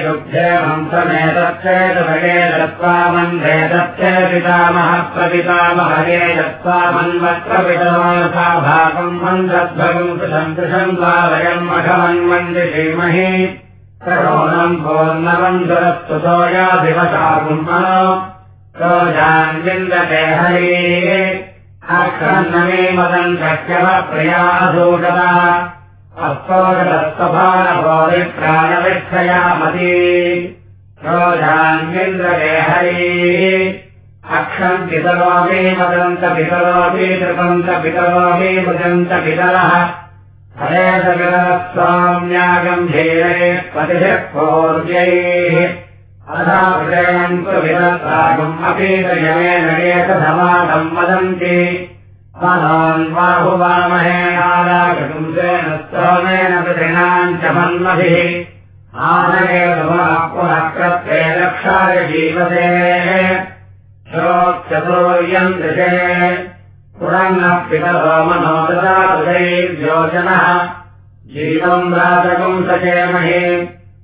दुग्धे हंसमेतच्चेतभगे दत्त्वा मन्धे तच्चे पितामहः प्रपितामहगे दत्त्वा मन्वत्रपितमानसा भागम् मन्दद्भगम् कृशम् कृशम् वा वयम् मघमन्वन्ति श्रीमहि करोणम् पूर्णमन्दरस्तु सोयादिवशाकुम् रोजान्विन्दते हरे। अक्षन्नमे मदम् शक्यः प्रियाधूषता अस्तोषदस्तभानभोरिप्राणविक्षयामती रोजान्विन्दते हरे। अक्षम् पितरोऽपि कृपन्त पितरोऽपि मृजन्त पितरः सगरः स्वाम्यागम्भीरे पतिभिः पूर्व्यैः एकधमानम् वदन्ति। स्तोमेन पितॄणाम् च मन्मभिः पुनः कृत्वे रक्षाय जीवते श्रोक्षतोर्यम् दृशे पुरन्नः पितरो मनोददातुदैर्योजनः जीवम् राजकम् सचेमहे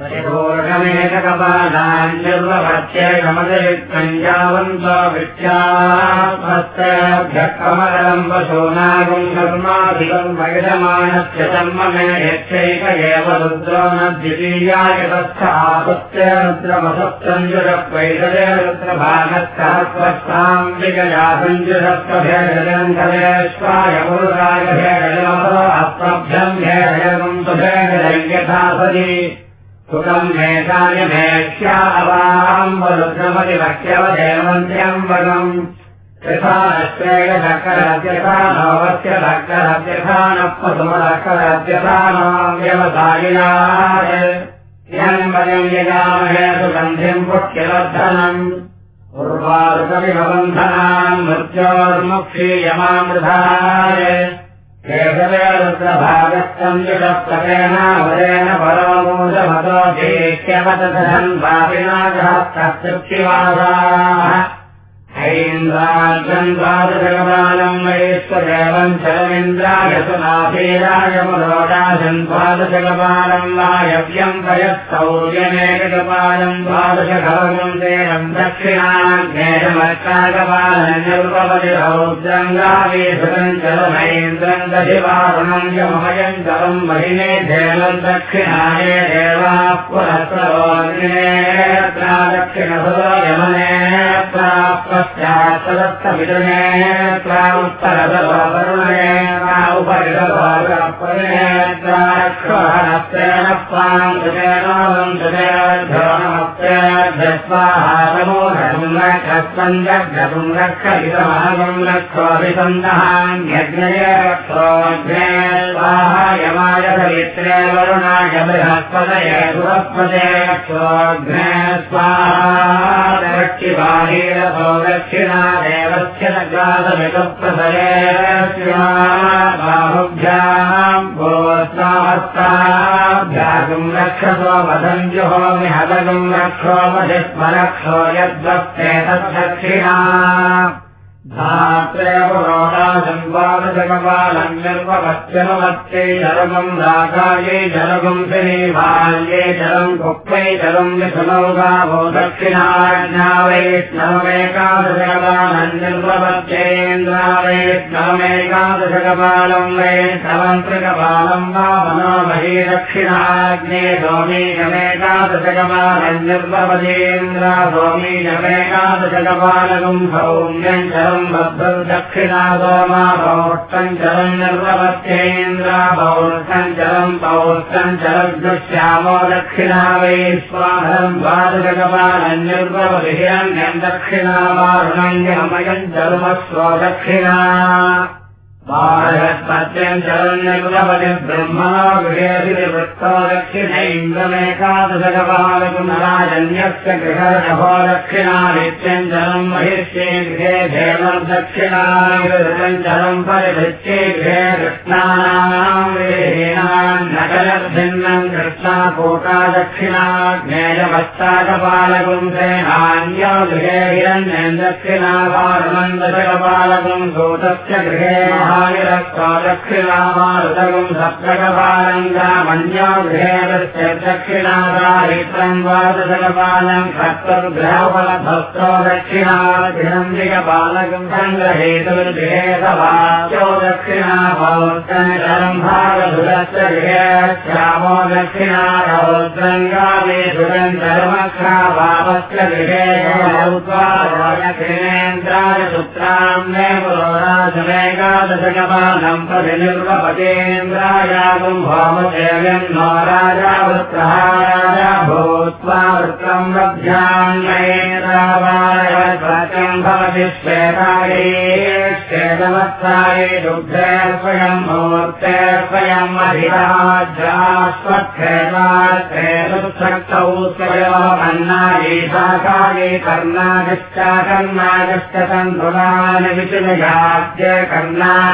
प्रतिभोषमेककपादान्यर्वभत्यमदयुक्तम् यावन्तो विद्याभ्यकमलम् वशोनागम् धर्माधिकम् वैषमाणस्य जन्ममे यच्चैक एव रुद्रो न द्वितीयाय तस्थ आपुत्य रुद्रमसप्तञ्जुरवैषदे रुद्रभागस्थाम् विगया सञ्जुरत्वभेदलेश्वाय पुरुषाय भेदयो अस्मभ्यम् भेदयम् सुभेदयथा सति सुखम् मेधायमेक्ष्या अवाम्बरुद्रमतिभक्त्यवदेवन्त्यम्बरम् यथा नश्रेयधक्करद्यथा नवस्य धक्करद्यथा नः पशुमधक्करद्यथा नाम् व्यवसायिनाय यम् वयम् यजामहे सुगन्धिम् पुष्यवर्धनम् उर्वारुकविभबन्धनाम् मृत्योर्मुक्षीयमामृधाय वरेण परोमोदमतो देह्यवतधन् भाविनागः हैन्द्राजन् द्वादशकपालम् वयेश्व देवम् चलमिन्द्राय द्वादशकपालम् वायव्यम् पयःसौर्यमेकपालम् द्वादशकवम् देवम् दक्षिणाग्नेयमर्काकपालम् निर्वपतिरौद्रङ्गावीसुरम् चलमैन्द्रम् दधिवारुणम् यमयम् जलम् महिने देवम् दक्षिणाय देवाः दक्षिणसुरो यमने पश्चात् सदत्तमिदुने उत्तरसरुणे उपरिषद्वागपरिणेत्राक्षोहणस्तेन स्वाङ्गेन स्वाहानमोघम् रक्षस्वम् जग्धम् रक्ष इदमहगम् रक्षोऽभिसन्दहान्यग्नय रक्षोऽग्ने स्वाहा यमाय सवित्रे वरुणाय बृहस्पतये सुरस्पते रक्षोऽग्ने स्वाहा रक्षिबालीरसो दक्षिणा देवस्य नगादमितप्रसये बाहुभ्याम् गोस्ताहस्ताभ्यागम् रक्षसो हदगम् रक्षोमधिस्म रक्षो यद्वक्ते तद्दक्षिणा धात्रेवरोडाशम्वादजगपालम् निर्वपत्यनुमत्यै जलगम् रागायै जलगम् शनिबाल्ये जलम् कुक्कै जलम् दक्षिणाज्ञा वैष्णवमेकादशकपालम् निर्वपत्येन्द्रा वैष्णवमेकादशकपालम् वैष्णवन्त्रिकपालम् वा मनोमही दक्षिणाग्ने सोमीयमेकादशकपालम् निर्वपतेन्द्रा सोमीयमेकादशकपालकम् सौम्यम् जलम् दक्षिणा जलम् निर्वपत्येन्द्रा पौष्टम् जलम् पौष्टम् जलदृश्यामो दक्षिणा वै द्वादशकपालम् निर्वपतिरण्यम् दक्षिणा वारुणम् यमयम् जलमस्वो दक्षिणा भारत्पत्यम् चरण्यकुलपति ब्रह्मणो गृहेऽधिवृत्तो दक्षिणैन्द्रमेकादशकपालकुनराजन्यस्य गृहरजभो दक्षिणा नित्यम् जलम् महिष्ये गृहे धेनुर्दक्षिणायुतम् जलम् परिभृत्ये गृहे कृष्णानाम् विहीनाम् नकलभिन्नम् कृष्णाकूटा दक्षिणा ज्ञेयवत्ताकपालकुम् सेनान्यो गृहे हिरण्यम् दक्षिणा वारुणन्दशकपालकुम् सूतस्य गृहे महानिरक्तो दक्षिणामारुतगम् सप्तकपालम् ग्रामण्यो गृहेदस्य दक्षिणादारित्रम् द्वादशकपालम् सप्तगृहफलभक्तो दक्षिणाधिरन्दिकपालकम् सङ्ग्रहेतुर्गृहे सभाचो दक्षिणा पौत्रम् भागधुरस्य गृहे श्यामो दक्षिणा रौद्रङ्गामे धुरन्तरमक्षाभावस्य गृहे दक्षिणेन्द्राय सुत्राम् मे भौमदेव्यम् नो राजा वृत्रः राजा भूत्वा वृत्रम् स्वचम् भवति श्वेताये श्वेतवत्साये दुग्धे स्वयम् मूर्ते स्वयम् अधिराजास्वक्षेताक्षेतुशक्तौ स्वयोमन्नाये शाकाये कर्णागश्च कर्णागश्च तन्त्रुलानि विचिनयाद्य कर्णास्तवयो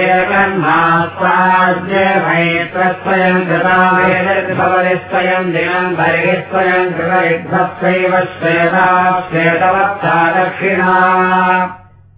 ये कर्मा स्वाद्य मैत्रस्वयम् कृता भवति स्वयम् दिनम् बहिः स्वयम् कृतयुद्धस्वैव श्वेता श्वेतवत्सा दक्षिणा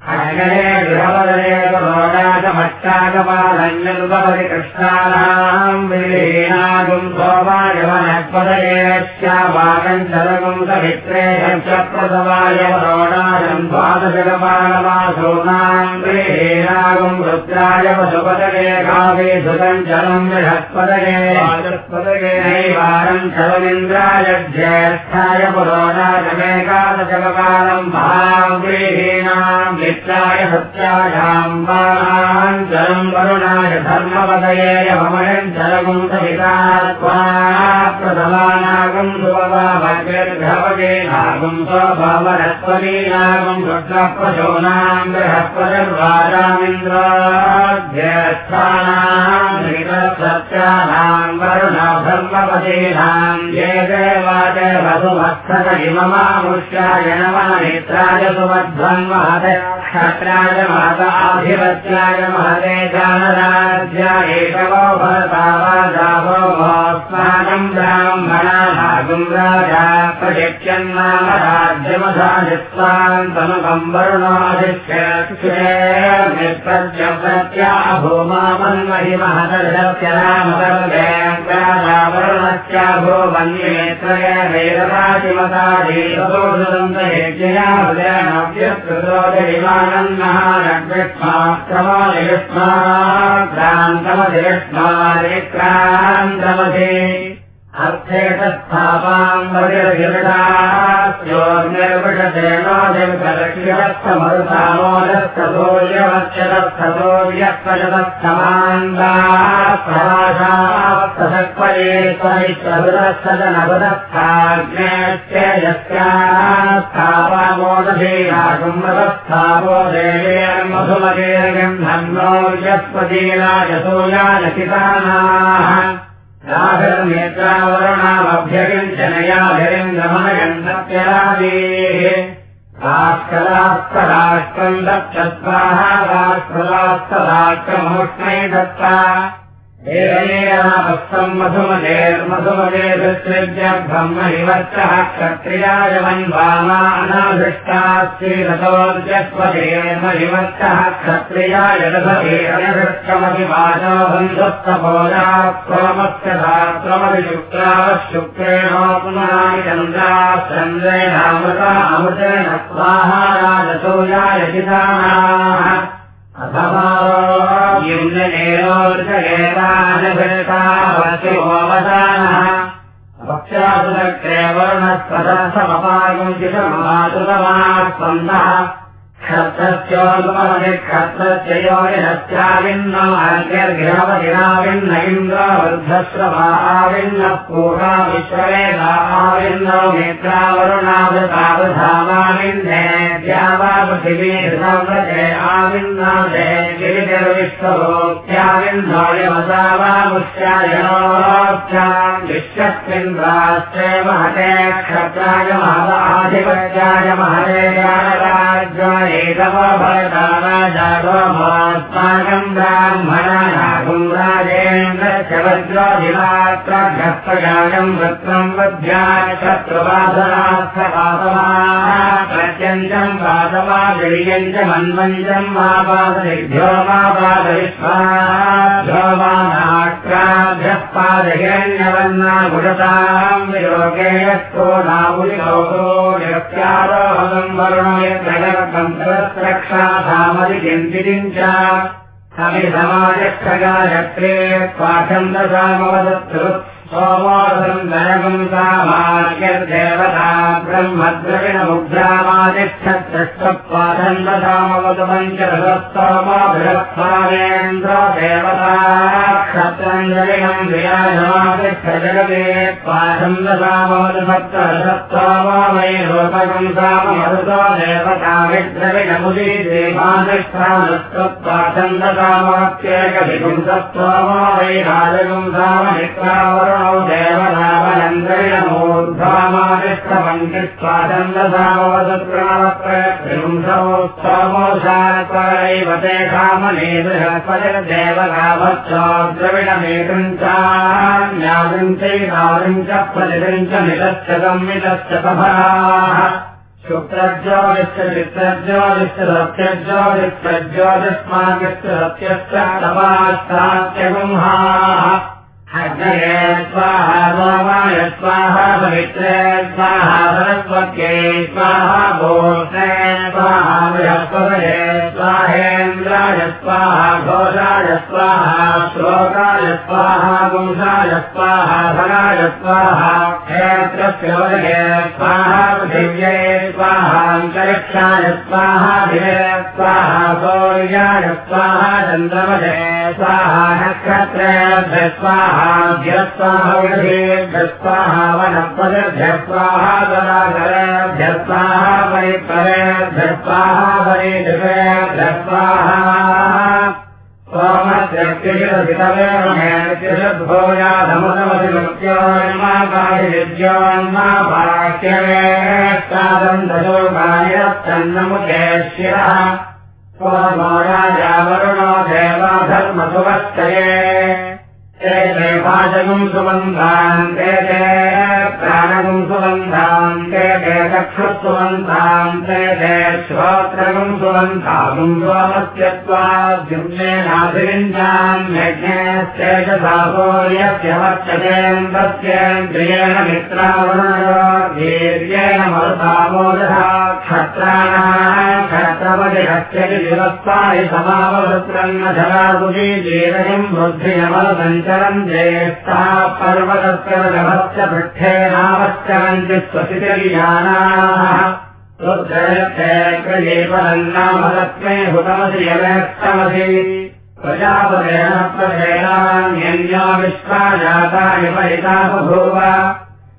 रोगाचमट्टाकपालन्यल्पवति कृष्णानाम् विलीनागुम् सोमाय वनस्पदयेश्यावागम् चलगुम् सवित्रे शब्दप्रसवाय रोडाशम् द्वादशकपालमासूनाम् विलीनागुम् रुद्राय वसुपदगे कावे सुतम् जलम् बृहस्पदगे वाचस्पदगे नैवारम् चलमिन्द्राय ज्येष्ठाय पुरोडाशमेकादशकपालम् महाव्रीहीणाम् मित्राय सत्यायाम् बालाम् जलम् वरुणाय धर्मपदये स्वभवनस्पती नागम् रुद्रप्रशोनाम् बृहस्पतिर्वारामिन्द्राध्यस्थानाम् सत्यानाम् वरुण धर्मपदीनाम् ये देवाय वसुभत्सक इममामुष्याय नमनेत्राय सुमध्वन्वहते क्षत्राय महताधिपत्याय महते ब्राह्मणाभागम् राजा भूमामन्महि महदस्य रामदर्गेन्द्राजा वरुणस्य भूमन्येत्रय वेदराजिमताधीरसोदन्तयज्ञया न्तमधिष्माक्रान्तमधिक्रान्तमधे अर्थे तत्स्थापाम् यस्यास्थापो देवेर्मधुमगेर्गम् धन्नो यस्पदीलायसूयालसितानाः राभिर्नेत्रावरणामभ्यगिञ्चनयाभिरिन्दमनगन्धत्यरादेः राष्ट्रदास्तराष्ट्रम् दक्षस्वाः राष्ट्रदास्तराष्ट्रमोष्मै दत्ता एवमेरापस्तम् मधुमदेर्मधुमदे ब्रह्महिवर्चः क्षत्रियाय मन्वामानाधृष्टा श्रीरतोर्जस्वदेर्महिवर्चः क्षत्रियाय दधेरनृष्टमपि वाचो बन्धुस्तभोजाक्रमस्य धात्रमभिशुक्रावः शुक्रेणो पुनरामि चन्द्राः चन्द्रेणामृता अमृतेन स्वाहा राजसूयाय चितानाः भक्षासुरक्रे वर्णस्पदर्थमपागुञ्चितमातुतमास्पन्दः क्षत्रस्योपमधिक्षत्रस्य योनिरस्याविन्नमार्ग्यर्घ्यावधिराविन्न इन्द्रावृद्धश्रवा आविन्नः पूर्णा विश्ववेदा आविन्नो नेत्रावरुणावृतावधामाविन्ने द्यावा पृथिवी हृतव्रजे आविन्नादे गिरिजर्विष्टभोक्त्याविन्नोयमसावामुष्यायनोक्त्याम् विश्वस्मिन्द्राश्चे महते क्षत्राय महदाधिपत्याय महते ज्ञानराज्यायेतवभरताराजागोमास्माकम् ब्राह्मणानागुम् राजेन्द्रस्य वज्राधिरात्रघस्तगानम् वृत्रम् वध्याय शत्रुवासनार्थपातमाः प्रत्यञ्चम् पातमा गिरियम् च मन्वञ्चम् मा पादभ्यो मा पादविश्वाभ्यो मानाक्राभ्यः पादहिरण्यवन्ना गुणताम् विलोके यस्तो नामुलिलोको वरुणयत्रक्षाधामदिचिन्तिम् च समिधमायक्षगायत्रे स्वाछन्दसामवदत्तु सोमोदम् दयगम् सामार्यदेवता ब्रह्मद्रविणमुद्रामादिक्षत्रष्टप्वाछन्दसामवतु पञ्चरसस्तोमोभिरत्सारेन्द्र देवता क्षत्रञ्जलिनम् विराजमादिक्षजगते स्वाछन्दसामवतु सप्तरसस्तोमो वै रूपकम् साममरुतो देवता विद्रविणमुदी देवादिष्टानस्तत्त्वाछन्दसामवत्येकभिपुंसस्तोमो वै राजगम् सामनित्रावरणौ देवरावनन्दरिणमूर्ध्वामादिष्टपञ्चिस्वाचन्दसामवदत्रणवत्रयत्रिपुंसौ स्तोमोषात्वरैव तेषामनेदृहस्पतिर्देवलाभच्छोद्रविणमेतम् चान्यादिम् चैनादिम् च प्रतिदिम् च मितश्चतम् मितश्च सभाः शुक्रज्योतिश्च चित्रज्योतिश्च सत्यज्योतिष्प्रज्योतिष्मादिश्च सत्यश्च तवाश्चात्यगुंहाः अग्नये स्वाहा सोमाय स्वाहा पवित्रे स्वाहा स्वाहा भूषणे स्वाहा बृहस्पतये स्वाहेन्द्राय स्वाहा घोषाय स्वाहा श्लोकाय स्वाहा पुंसाय स्वाहा धनाय स्वाहा क्षेत्रस्य वदये स्वाहा पृथिव्यै स्वाहान्तरिक्षाय स्वाहा धिरे स्वाहा सौर्याय स्वाहा चन्द्रमसे स्वाहा नक्षत्रेभ्य स्वाहा स्वाहाभ्यस्वाहा स्वाहा वनपदभ्यस्वाहा दराधरेभ्य स्वाहा परिपरेभ्य स्वाहा परिदिवेभ्य स्वाहा सोमस्यभोजाधमुदमतिमृत्योन्माकादिविद्योन्मा भाष्यवेष्टादम् दशोकानिरच्छन्नमुखेश्यरः वरुणो देवा धर्मसुवस्तये ते भाजगुम् सुबन्धान् ते ते प्राणगुम् सुबन्धान् ते ते चक्षुस्सुबन्धान् ते ते श्रोत्रगुम् सुबन्धागुम् सोमस्यत्वाद्युम्नेनाभिरिञ्जान् यज्ञेश्चेषसासोर्यस्य वर्चतेन्द्रस्येन्द्रियेण मित्रावरुणयो वीर्येण मरुतामोदधा क्षत्राणाम् क्षत्रपतिहस्य दिवस्ताय समावरुत्रन्न धरासुजी जीरहिम् बुद्धियमलसञ्च चरम् ज्येष्ठा पर्वतस्य गभस्य पृष्ठेनावश्चरन्ति स्वसितर्यानाः रुद्रयक्षेत्रयेपरन्नामलक्ष्मे हुतमसि यमेष्टमसि प्रजापतेन प्रशेनान्यन्या विश्वा जातानि परिता बभूव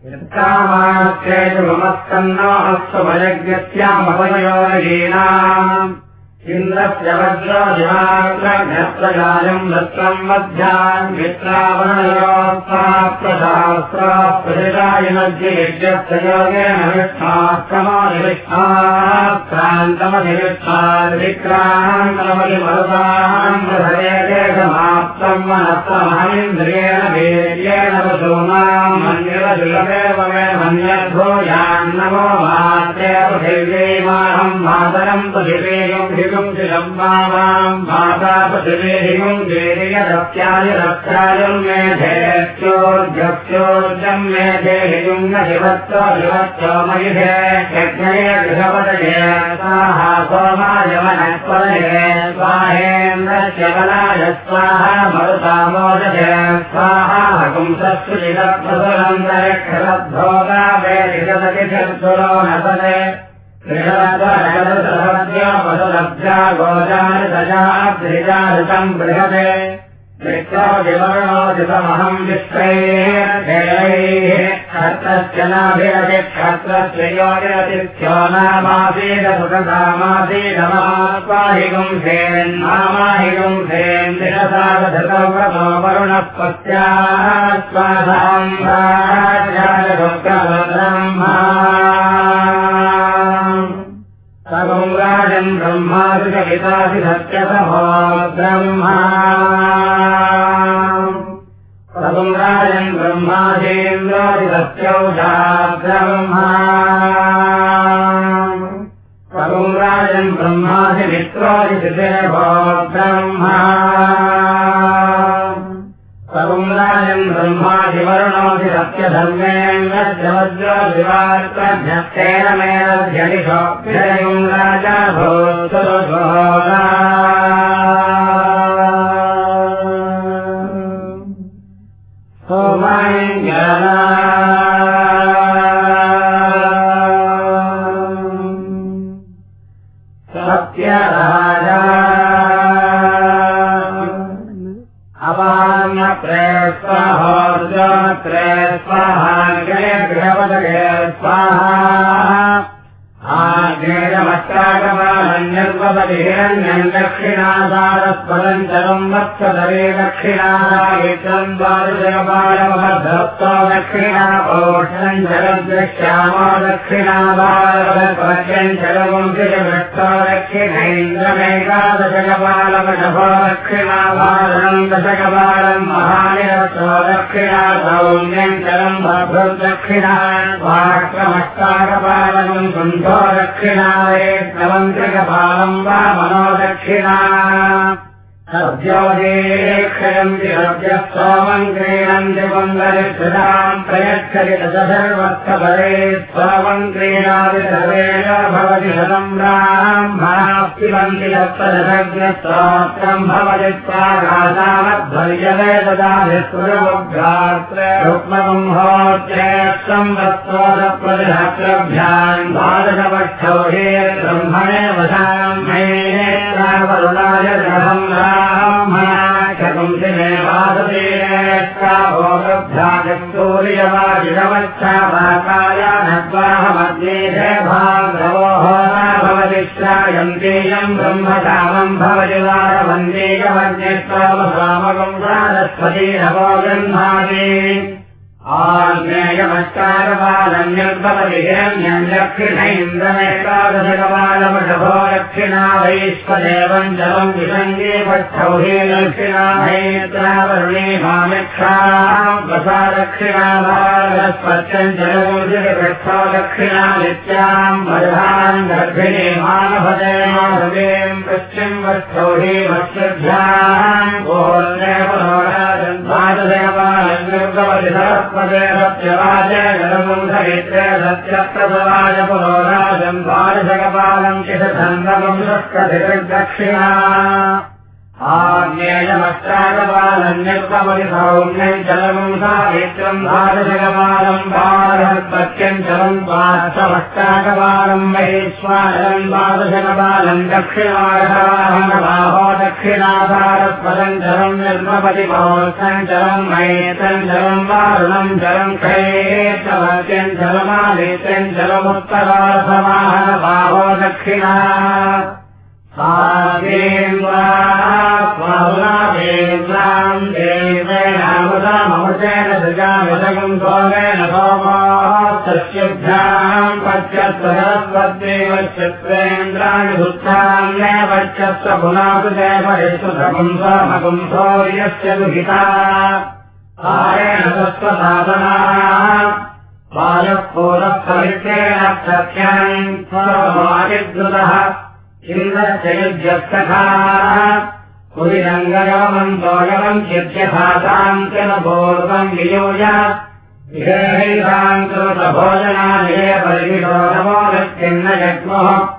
यत्कामाश्चेतुमस्कन्नो अस्तुभयज्ञस्यामपयोगीनाम् इन्द्रस्य वज्रो दिवाग्रभ्यप्रजायम् दत्तम् मध्यान् मित्रावरणयोत्साप्रशास्त्राप्रजायनज्यस्य योगेन विष्ठास्तमधिविष्ठाक्रान्तमधिविष्ठादिक्रान्तमधिमरुताम् प्रभयेशमाप्तम् मनस्तमहमिन्द्रियेण वीर्येण वसूनाम् मन्यवसुलमेव मे मन्यभूयान्नमो मात्रे पृथिव्यैमाहम् मातरम् पृथिवीयम् िगुम् शिलम्बाम् माता पृथिवीहिगुम् देयदत्याय रक्षायम् मेधेत्योर्जस्योर्जम् मेधे हिगुम् न शिवत्व शिवत्व महिधे यज्ञये गृहपदये स्वाहा सोमाय वनस्पदये स्वाहेन्द्रस्य वनाय स्वाहा मरुतामोदये स्वाहा हकुंसस्विदत्वसुरन्दरक्षरद्भोगा वेदिगदति चर्चुरो विवर्णोदितमहम् विश्वैः। क्षत्रस्य योगिरतिथ्यो नामासीदसुखधामासीदमाहिगुंसेन्नामाहिगुंसेन् दिशसाधृतो व्रतो वरुणः पश्चात्स्वाधाम् ब्रह्मा सर्वम् राजम् ब्रह्मासि सवितासि सत्यसभो ब्रह्मा सर्वम् राजन् ब्रह्मासेन्द्रादि सत्यौषा ब्रह्मा सर्वम् राजन् ब्रह्मासि मित्रादिशिशेभो ब्रह्मा ब्रह्मादिवर्णोऽसि सत्यधर्मेन्द्रवज्रदिवार्तभ्यस्तेन मेलध्यनिषोऽभ्ययम् राजा भूतुर्भोगा सोमञ्जला सत्यराजा स्वाहोर्जनत्रे स्वाहा गृहपदगे स्वाहा जगद्दश्यामो दक्षिणाबालपद्यम् चलवंशजभृष्टो दक्षिणैन्द्रमेकादशकपालमशभो दक्षिणाभारणम् दशकपालम् महानिरस्तो दक्षिणा सौम्यम् चलम् भद्रदक्षिणा वाक्रमष्टाकपालम् कुण्ठो दक्षिणाये नवन्त्रिकपालम् वा मनो दक्षिणा सद्योदेक्षयन्ति सद्यः सोमम् क्रीणन्ति पुन्दरिष्ठाम् प्रयच्छति दशर्वत्सपरे सोमम् क्रीणाति सर्वेण भवति शतम् ब्राह्मणाप्तिवन्ति दत्तदशज्ञस्तोत्रम् भवति स्वागासामध्वर्यते ददाति सुरमुग्रात्र रुक्मगुम्होच्चेष्टम् दत्तोदप्रतिहत्रभ्याम् द्वादशपक्षौ हे ब्रह्मणे वशाम् वरुणाय ग्रहम् ब्राह्मणाचकुंसिने वासुदेवोगभ्याजस्तूर्यवाजिरवच्छाकाय नद्वाहमध्ये भागवोः भवति श्रायन्तेयम् ब्रह्मकामम् भवति वारवन्देकमन्यस्वामसामकम् सारस्वती नवो गृह्णाति आग्नेयमस्कारपालम् निर्भवति हिरण्यम् लक्षिणैन्द्रमेकादशकपालमषभो लक्षिणाभैश्वदेवम् जलम् विषङ्गे पक्षौ हे लक्षिणाभैत्रावरुणे भामिक्षासा दक्षिणाभारस्पत्यम् जलमूर्जिपृष्ठो दक्षिणादित्याम् वर्धान् गर्भिणे सत्यप्रभवाय पुरोराजम् द्वादशकपालम् किषधन्दमम् षष्टधिर्दक्षिणा आज्ञेयमस्त्राकपालन्यर्कमलि सौम्यम् जलमम् साहित्यम् द्वादशकपालम् पारहत्पत्यम् जलम् द्वादशमष्टाकपालम् महेश्वारम् द्वादशकपालम् दक्षिणारहवाहनबाहो दक्षिणाधारस्पदम् जलम् निर्मपति पौत्रम् जलम् महेतम् जलम् वारुणम् जलम् जलमुत्तरासवाहनबाहो दक्षिणा सृजामिदगम् सोमेन सोमाश्यभ्याम् पच्यत्वरस्वद्देवश्चत्वेन्द्राणि भुत्थान्येव चत्व पुनाकृते परिष्कृतपुम् स्वमपुम् सौर्यस्य दुहिता कारेण तत्त्वसाधना बालः पूरः पवित्रेण सख्याम् स्वमादिद्रुतः इन्द्रश्चयुज्यस्तथा पुरिरङ्गयवमन्तोयवम् चित्यथाताम् किल पूर्वम् वियोज। विषयैताम् कृतभोजनालये परिविशोधवो नश्चिन्न जग्मुः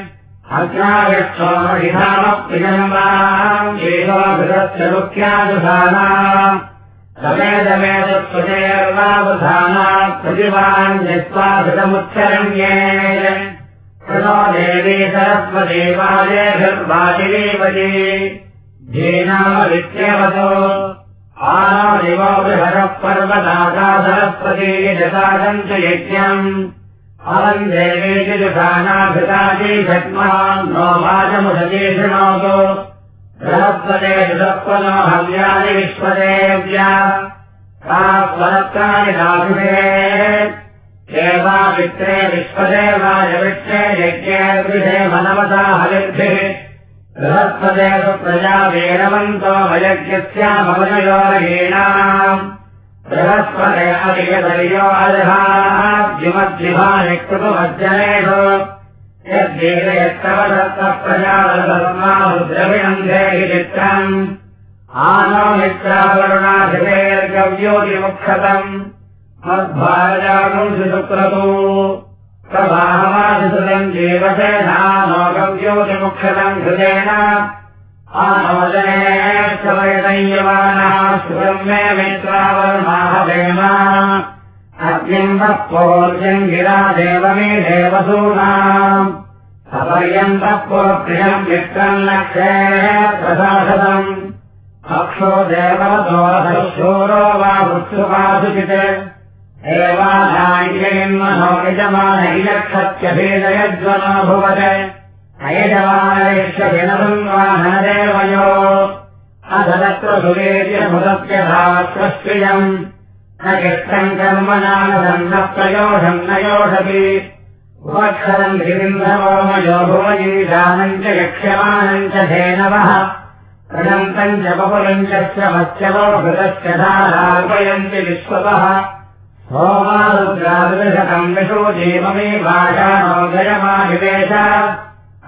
धृतमाचरण्ये अज्ञाविष्टोपहितामप्रियम् एवघृतस्य मुख्यादुधाना समेदमेतत्वजेर्वावधाना प्रतिभान् यत्त्वा धृतमुच्चरण्ये कृतो देवी सरस्वदेवालयवाचिदेवजे धेनामवित्यवतो आनादिवो बृहदः पर्वदाता सरस्वती जतादम् च यज्ञम् अलम् देवेति जुषानाभृताजी शक्मान् नो वाचमुषजे शृणोतु बृहस्पते जुषत्वनो हव्यानि विश्वदेव्या। का स्वरत्राणि दासुषे देवामित्रे विश्वदेवाय वित्रे यज्ञे मनवता हविद्भिः बृहस्पते सुप्रजा वेणवन्तो वयज्ञस्यामवनयोरहीणाम् बृहस्पते अधिगदर्यो अर्हाद्युमद्विभानि कृतमज्जनेषु यद्देवयत्तवदत्तप्रजालधर्मारुद्रविणम् देहि चित्रम्। आनो मित्रावरुणाधिवेर्गव्योतिमुक्षतम् मद्भारजागम् सुक्रतो प्रभाहमादिसुतम् जीवसेनानोगव्योतिमुक्षतम् हृदेन आनोदनेश्वरयतय्यमानः सुरम् मे मित्रावर्माहवेम अग्निम् वः पूर्यम् गिरा देवमे देवसूनाम् सपर्यन्तः पुरप्रियम् मित्रम् लक्ष्ये प्रसादम् अक्षो देवदोषूरो वा एवाधायन्मनो यजमानैलक्षत्यभेदयज्वनो भुवत् अधदत्र सुरेत्यमुदत्यधाश्वश्रियम् न यष्टम् कर्म नानदम् न प्रयोषम् न योषति उपक्षरम् गिरिन्दवोमयो भुवजीदानम् च यक्ष्यमानम् च धेनवः। ऋणन्तम् च बपुलम् च मत्स्यवो घृतश्च धारार्पयन्ति विश्वतः। सोमारुद्रादृशकम् विशो जीवमे भाषाणो जयमाविवेश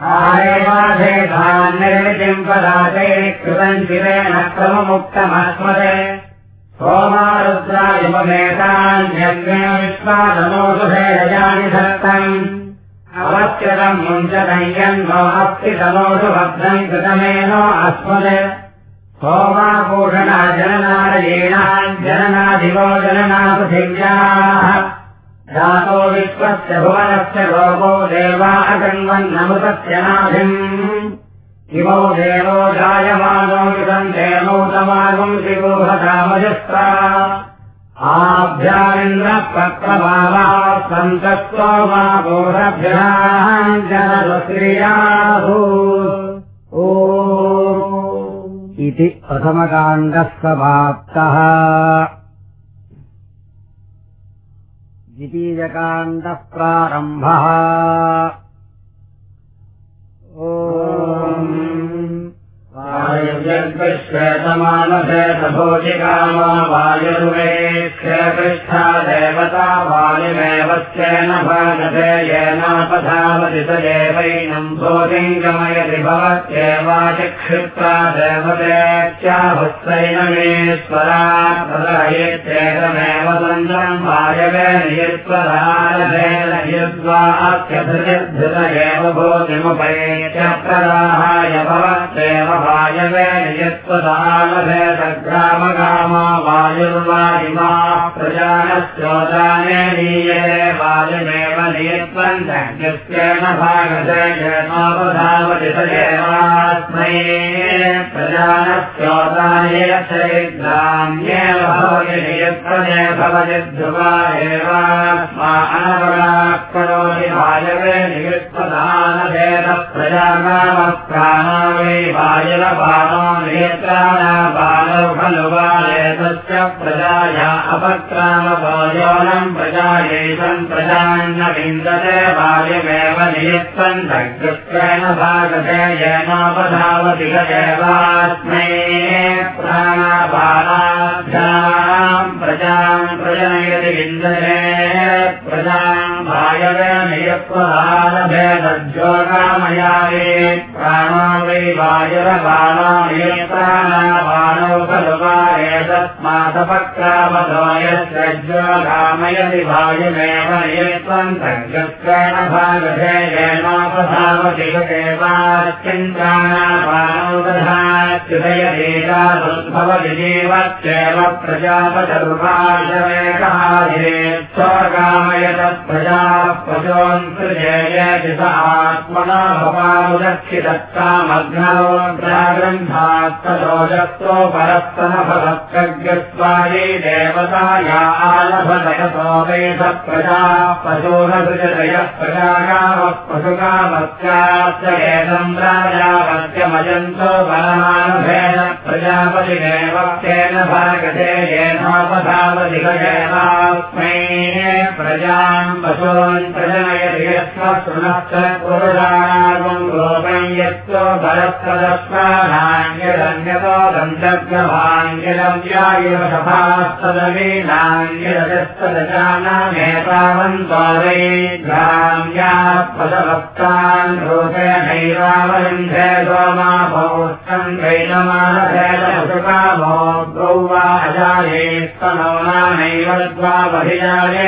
आरेवाधेधान्निर्मितिम् पदाते कृतम् शिरेण क्रममुक्तमस्मदे सोमारुद्रायुपमेतान्यग्ने विश्वादनोषु भेदजानि धत्तम् अवत्यतम् मुञ्चतय्यन्नो अस्ति तनोषु भद्रम् कृतमेनो अस्मद् सोमाभूषणा जननारयेणा जननाधिवो जनना पृथिव्याः जातो विश्वस्य भुवनस्य लोको देवा अगन्वन्नमृतस्य नाभिम्। इमौ देवो जायमानो विदन्ते नौतमागम् शिवोहतामजस्ता आभ्यामिन्द्रः पत्रभावः सन्तत्तो मा बोधभ्यः जनस्त्रियाहु ओ। इति प्रथमकाण्डः समाप्तः द्वितीयकाण्डः प्रारम्भः वायुर्यद्विश्वेतमानभेदभोजिकामा वायुर्वे क्षेपृष्ठा देवता वायुमेव स्वेन भागते येनापधावति स देवैनम् भोजिम् गमयति भवत्येवाचिक्षिप्ता देवतेत्याहुस्सैनमेश्वरा प्रदयेत्येतमेव सन्दम् वायवे नियत्वरालभेन यद्वाक्यधृजद्धृत एव भोजिमुपैत्य प्रदाहाय भवत्येव वायवे नियत्वदालभेदग्रामगामा वायुर्वायुमा प्रजानश्चोदाने नीयते वायुमेव नियत्वम् यस्येन भागते येनोपधावति स एवास्मै प्रजानश्चोदाने चरिद्राम्येव भवति नियत्वने भवति ध्रुवा एवास्मा अनवराः करोति वायवे नियत्वदानभेद प्रजानामप्राणो वै वायुरबाणो नियत्राणाबालौ खलु बालेतस्य प्रजाया अपक्रामभोजोनम् प्रजायैषम् प्रजान्न विन्दते नियत्वम् दग्धत्वेन भागते येनोपधावति गदेवास्मै प्राणापालाभ्याम् प्रजाम् प्रजनयति विन्दते प्रजाम् वायवे नियत्वदानभेदज्योगामयाये प्राणो वै वायुरबाणो नियत्राणाबाणौ खलु एतस्मादपक्रामधो यस्योगामयति वायुमेव नियत्वम् तज्जत्वेन भागधे येनोपधावति गदेवाश्चिन्त्राणाबाणौ दधाच्युदयदेकादुद्भवति जीवत्येव प्रजापचरुपाशवेकः स्वगामयत प्रजा पशोऽन्तर्जयति स आत्मना भवानुदक्षिदत्तामग्नरो ग्रन्थास्तोजस्तो परस्तन भवत्कज्ञस्वायै देवता या आलभदयतो वेद प्रजा पशोनसृजतयः प्रजागामः पशुकामस्याश्च एतम् राजावत्यमजन्तो बलमानभेन प्रजापतिमेव तेन भागते गजेनास्मै प्रजाम् पशून् प्रजनयति यस्मशृणश्च पुरुषाणागम् लोकम् यत्तो भरत्तदस्मानाङ्गिरन्यतो गन्तव्यभाङ्गिलव्यायुषभास्तदवीनाङ्गिरजस्तदजानामेतावन्तो वै ग्राम्याः पदभक्तान् रूपेणैवावरुन्धे सोमा भौष्टम् वैनमानभेदपशुकामो गौ वा अजाये स्तनो नामैव द्वावभिजाये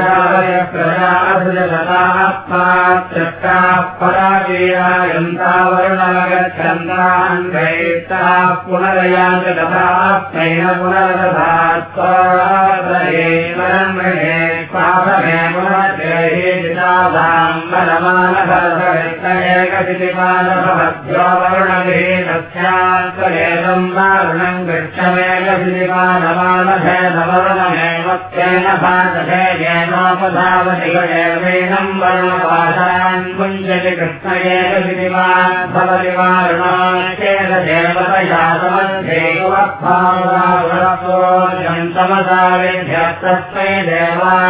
प्रजापयप्रजापृजलतात्मात्रष्टाः पराजीयायन्तावरुणगच्छन्तान् वैत्ताः पुनरयान्त तथास्मैन पुनरदधात्वादये पापमे पुनर्देहि जितादाम् बलमानभरतैकसितिपादभवद्यो वरुणगिरे तस्यात्तरेदम् वारुणम् गच्छमेकसितिपादमानभेदवरुणमेव तेन भागधे येनोपधावति गजेवेनम् वर्णपाशान् वारुणाकेन देवतया समध्येयोपत्भावरासोऽन्तमसाविध्यस्तस्मै देवा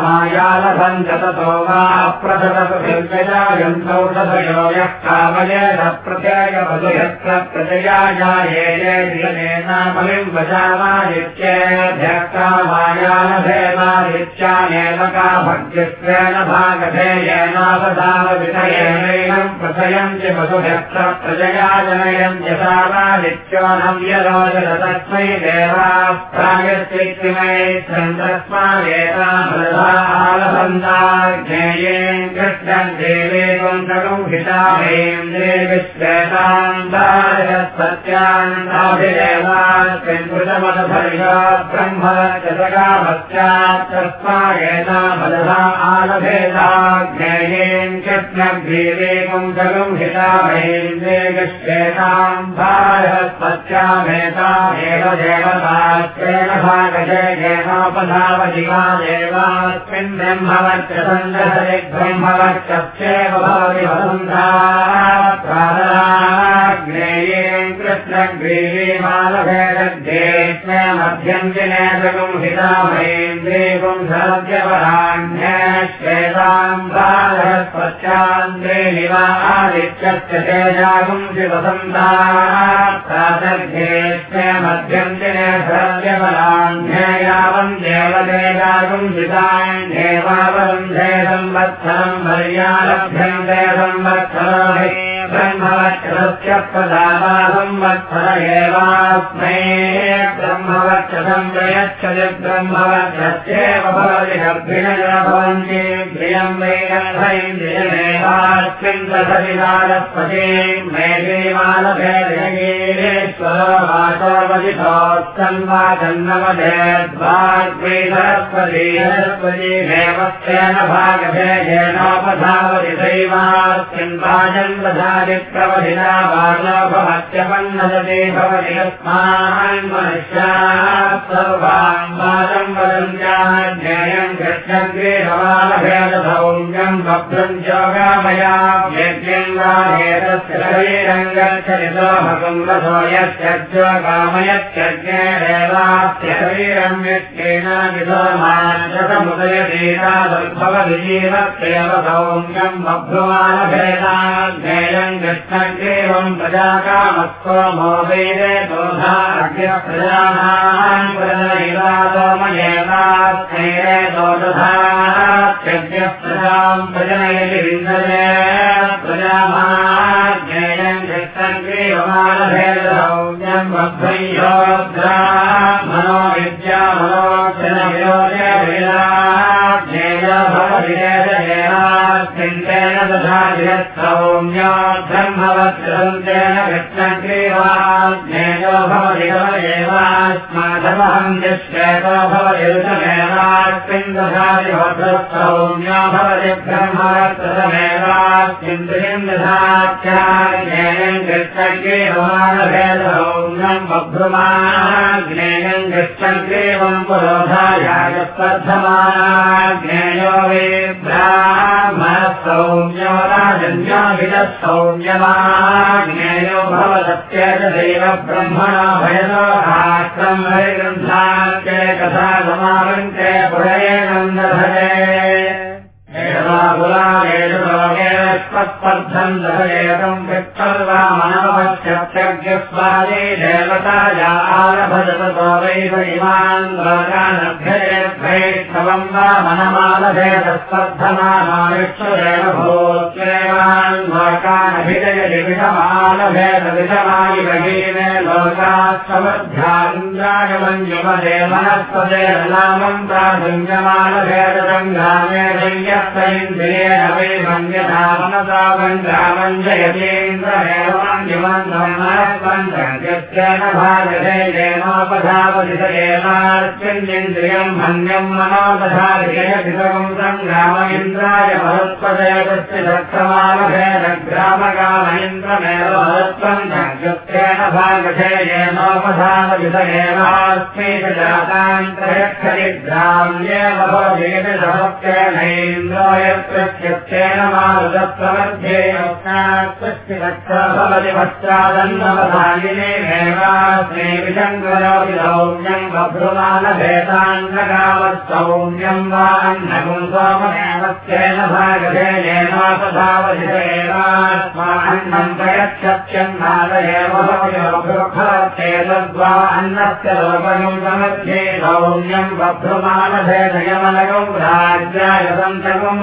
ततो वा अप्रथपृथिव्यजायन्तौषधयो यः कामयेन प्रत्ययवधुयत्र प्रजयाजायेनेनामलिम् वशामादित्येभ्यक्का मायालभेदादित्यानेव का भग्यत्वेन भागधेयेनावधावविषयेनैनम् प्रथयन्ति वधुभ्यत्र प्रजया जनयन्ति सामादित्यो नव्यरोचन तस्मै देवा प्रायश्चित्तिमै चन्द्रस्मादेतालबन्धाज्ञेये कृष्णम् देवे कुन्दकम् हितामेन्द्रे विश्वेतान्तासत्यान्ताभिदेवास्मिन्कृतमदभर्या ब्रह्मचकामस्यात् तस्मादेता बलधा आलभेदाज्ञेयेन् कृष्णग्रीवे कुन्दकम् हितामेन्द्रे विश्वेताम् भारस्पत्यामेतामेव देवतास्त्रेण भागजयेनोपधावजिवा देवास्मिन् ब्रह्मवच्च सन्दहरि ब्रह्मवच्चेव भवति वसुन्धाग्नेयेन कृष्णग्रीवे मालभेदग्धेष्वमभ्यञ्जनेतकम् हितामहेन्द्रे पुंसद्यपराण्यश्वेताम् भारस्पत्यान्द्रे निवा आदित्यस्य तेजागुम् शिवसन्ता प्रातर्घेष्वमभ्यञ्जने सद्यपराण्ययावम् देवदेवागुम् हितान्येवावरुन्धे संवत्सरम् पर्यालभ्यन्ते संवत्सरो एवास्मै ब्रह्मवक्षसम् प्रयच्छति ब्रह्मवक्षस्येव भवति गर्भिणय भवन्ति। मेघेमालभेदेश्वरो वाचोपदितोत्सन्वाचन्नवधेद्वाग्वै सरस्वती सरस्वती देवस्तेन भागभेदेनोपधावति दैवास्मिन् वाजन् दधाति सर्वान् वाचम् वदन्त्याः ज्ञेयम् कृष्णग्रे भवालभेदसौम्यम् बभ्रम् जोगामया यज्ञम् वा भेदस्य शरीरम् गच्छति सोऽहकम् रसो यस्य कामयत्यज्ञे देवास्य शरीरम् यज्ञेन विधोमानसमुदयतीरादुर्भवति जीवत्येव सौम्यम् बभ्रुमानभेदाज्ञेयम् कृष्णग्रेवम् प्रजाकामस्को मो वेदे दोधाग्यप्रजानाम् प्रजनैवादोमयेतास्मैरे दोदधात्यज्ञः प्रजाम् प्रजनयति विन्दते प्रजामाज्ञेयम् कृष्णग्रेवमानभेदसौम्यम् बभ्रयोद्रा मनो विद्या मनोक्षण विरोधे वेदाज्ञेय भवविदेशेनास्मिन्तेन तथा जगत्सौम्या भवति भवति ब्रह्मवत्समेवास्मिन् दधाख्याज्ञेयम् कृष्णग्रीवमानभेदसौम्यम् बभ्रुमाज्ञेयम् कृष्णग्रीवम् पुरोधायाय स्पर्धमाज्ञेयो वे ब्राह्मणसौम्यो राजन्योभिदः भवदत्येतदैव ब्रह्मणा भयदोहाक्रम् हरिग्रन्थान्ते कथा समावन्ते पुरयेणम् दधते स्पर्धम् दशयेतम् वित्तर्वा मनवश्चत्यज्ञस्वादे देवताया आलभजतो वैव इमान् लोकानभ्ययेभ्यैस्तवम् वा मनमालभेदस्पर्धमानाविष्णुरेव भूत्रेवान् लोकानभिजयति विषमालभेद विषमायि भगीने लोकास्तमध्यान्द्राय मन्य यतेन्द्रमेवन्यमन्त्रेण भागधेयेनोपधावधिषयेनार्चिन्द्रियम् मन्यम् मनोपधारिजयधिकम् सङ्ग्राम इन्द्राय महत्पदयतस्य दक्षमानभेन ग्रामकाम इन्द्रमेव महत्त्वम् युक्तेन भवति सहस्तेनैन्द्रो यत्रत्यक्तेन मारुदत्वमध्ये यस्मात्तस्य रक्षा भवति पश्चादन्नवधानिनेवास्मे विशङ्करोति सौम्यम् बभ्रुमानभेदान्नगावत्सौम्यम् वा अन्नगुम् सोमनेवस्तेन भागधेयेनापधावधिषयेनास्मान्नम् प्रयच्छत्यन्नादयेव भवति बभ्रुभवत्येतद्वा अन्नस्य लोकगुम् समध्ये सौम्यम् बभ्रुमानभेदयमनगुम् राज्याय सन्तगुम्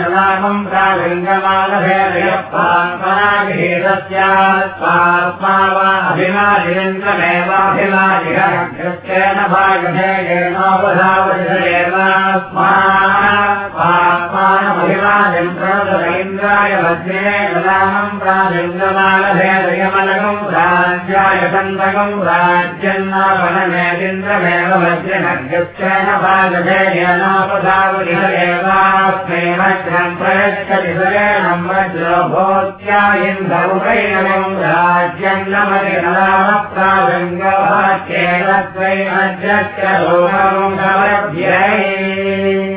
नामम् प्रासङ्गमानभेदयत्मात्मनागृहीतस्यात्मात्मा वा अभिमानिन्द्रमेवाभिमानिघृत्येन भागधेयेनापधावधिषयेनात्मात्मानमभिमानिम् प्रणतैन्द्राय मध्ये नामम् प्रासङ्गमानभेदयमनगम् राज्याय राज्यन्नापनमेन्द्रमेव मध्ये नग्यक्षेण भागधेयेनापधावधिषयेनास्मै वज्रम् प्रयच्छति सुरेणम् वज्रभोत्या इन्द्रमुखैनम् राज्यन्नमति नामप्रासङ्गवाक्येन त्वै अद्यस्य लोकम् च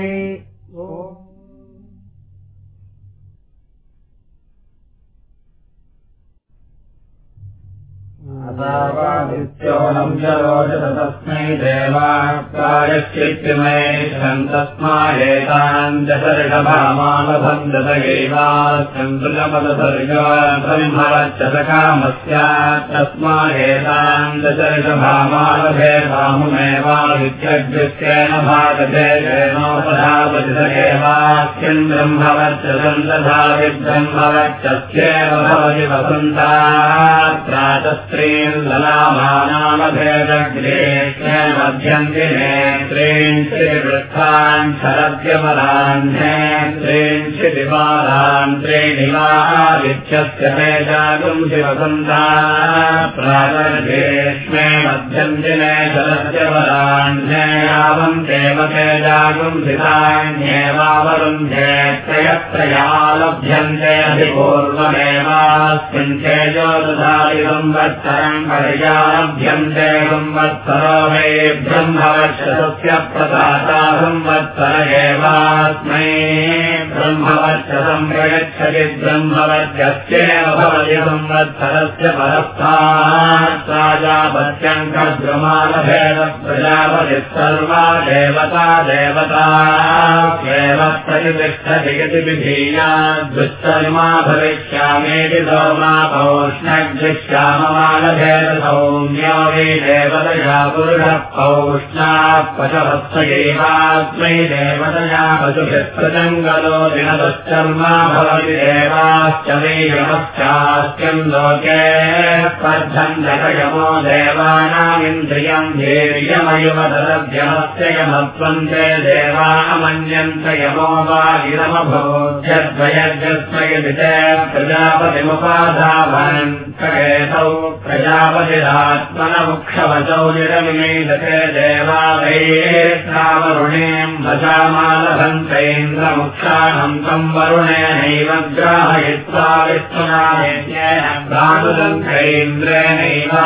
तस्मै देवाकार्यश्चित्तिमये तस्मादेतान् दशर्षभामालभन्दतयैवास्यन्तृजपदसर्गा ब्रह्मवच्चकामस्यात् तस्मादेतान् दशर्षभामालभे भामुमेवादित्यग्रस्येन भागधेयेनोपधावतिसगेवास्यम् ब्रह्मवच्च सन्तधा विब्रह्मवच्चस्येव भवति वसन्ता ललामानामभेदग्रेष्य मध्यन्ति नेत्रीन् श्रीवृत्तान् शरद्यमलान् नेत्रीन् श्रीदिवालान् त्रीणिवादित्यस्य मे जागुंसि वसन्ता प्रातर्गेष्मे मध्यन्ति ने शरद्यमलान् यावन्तेव ते जागुंसितान्येवावरुन्धे त्रयत्रया लभ्यन्ते अधिपूर्वमेवास्मिन् तेजो दधाति संवत्सरम् पर्यालभ्यन्ते संवत्सरो मे ब्रह्मवक्षसस्य प्रदाता संवत्सर एवास्मै। ब्रह्मवक्षसम् प्रयच्छति ब्रह्मवक्षस्येव भवति संवत्सरस्य परस्तात् प्राजापत्यम् कद्रुमालभेद प्रजापतिः सर्वा देवता देवता। एव प्रतिष्ठति इति विधीया। दुष्कर्मा भविष्यामेति सोमा पौष्णग्श्याममानभेद सौम्यो वै देवतया पुरुषः पशवत्सयैवास्मै देवतया पशुभिप्रजङ्गलो दिनदुश्चर्मा भवति देवाश्च वै यमश्चास्त्यम् लोके स्पर्धन्यमो देवानामिन्द्रियम् धीर्यमयुवदलभ्यमस्य यमत्वम् ते देवामन्यन्त यमो वा गिरमभोज्यद्वयजस्मयदि ते प्रजापतिमुपाधावन् कगेतौ प्रजापतिरात्मनमुक्षवचौ वैश्रावरुणेम् भजामालभन्तैन्द्रमुक्षाणम् तम् वरुणेनैव ग्राहयित्वा विष्णुना प्राणुदन्तैन्द्रेणैवा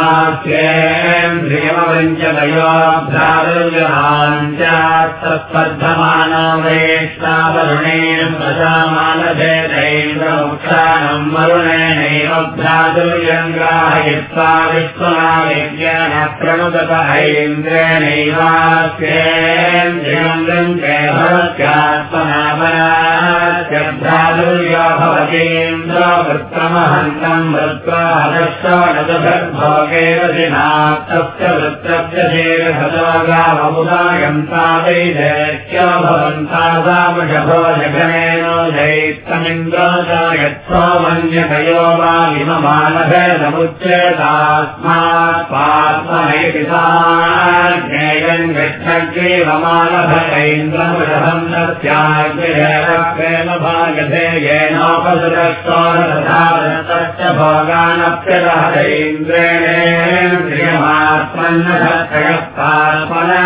्रियमवञ्चतयोभ्रातुर्यहाञ्चात्तस्पर्धमानो वेष्टावरुणेन प्रजामानभेदैन्द्रमुक्षाणम् वरुणेनैव भ्रातुर्यङ्ग्राहयित्वा विश्वनाविज्ञान प्रणुदत ऐन्द्रेणैवास्येन्द्रियम् भवत्यात्मनामनास्य भ्रातुर्यो भवतीन्द्रवृत्तमहन्तम् वृत्त्वा हदश्रवणदभोगेव दिनात्तस्य वृत्तस्य देवभगावमुदायन्ता वैदैत्य भवन्ता सामषभो जगनेन दैत्तमिन्द्रायत्सोमन्यकयो वा इममानभेदमुच्येतास्मात् पात्मनैति ज्ञेयम् गच्छग्रीवमानभैन्द्रमुषभम् तस्याग्निरेव प्रेम भागधेयेनोपसुरस्तोरधारतश्च भोगानप्यदहरेन्द्रेणेन्द्रियमात्मन्नधत्रयस्तात्मना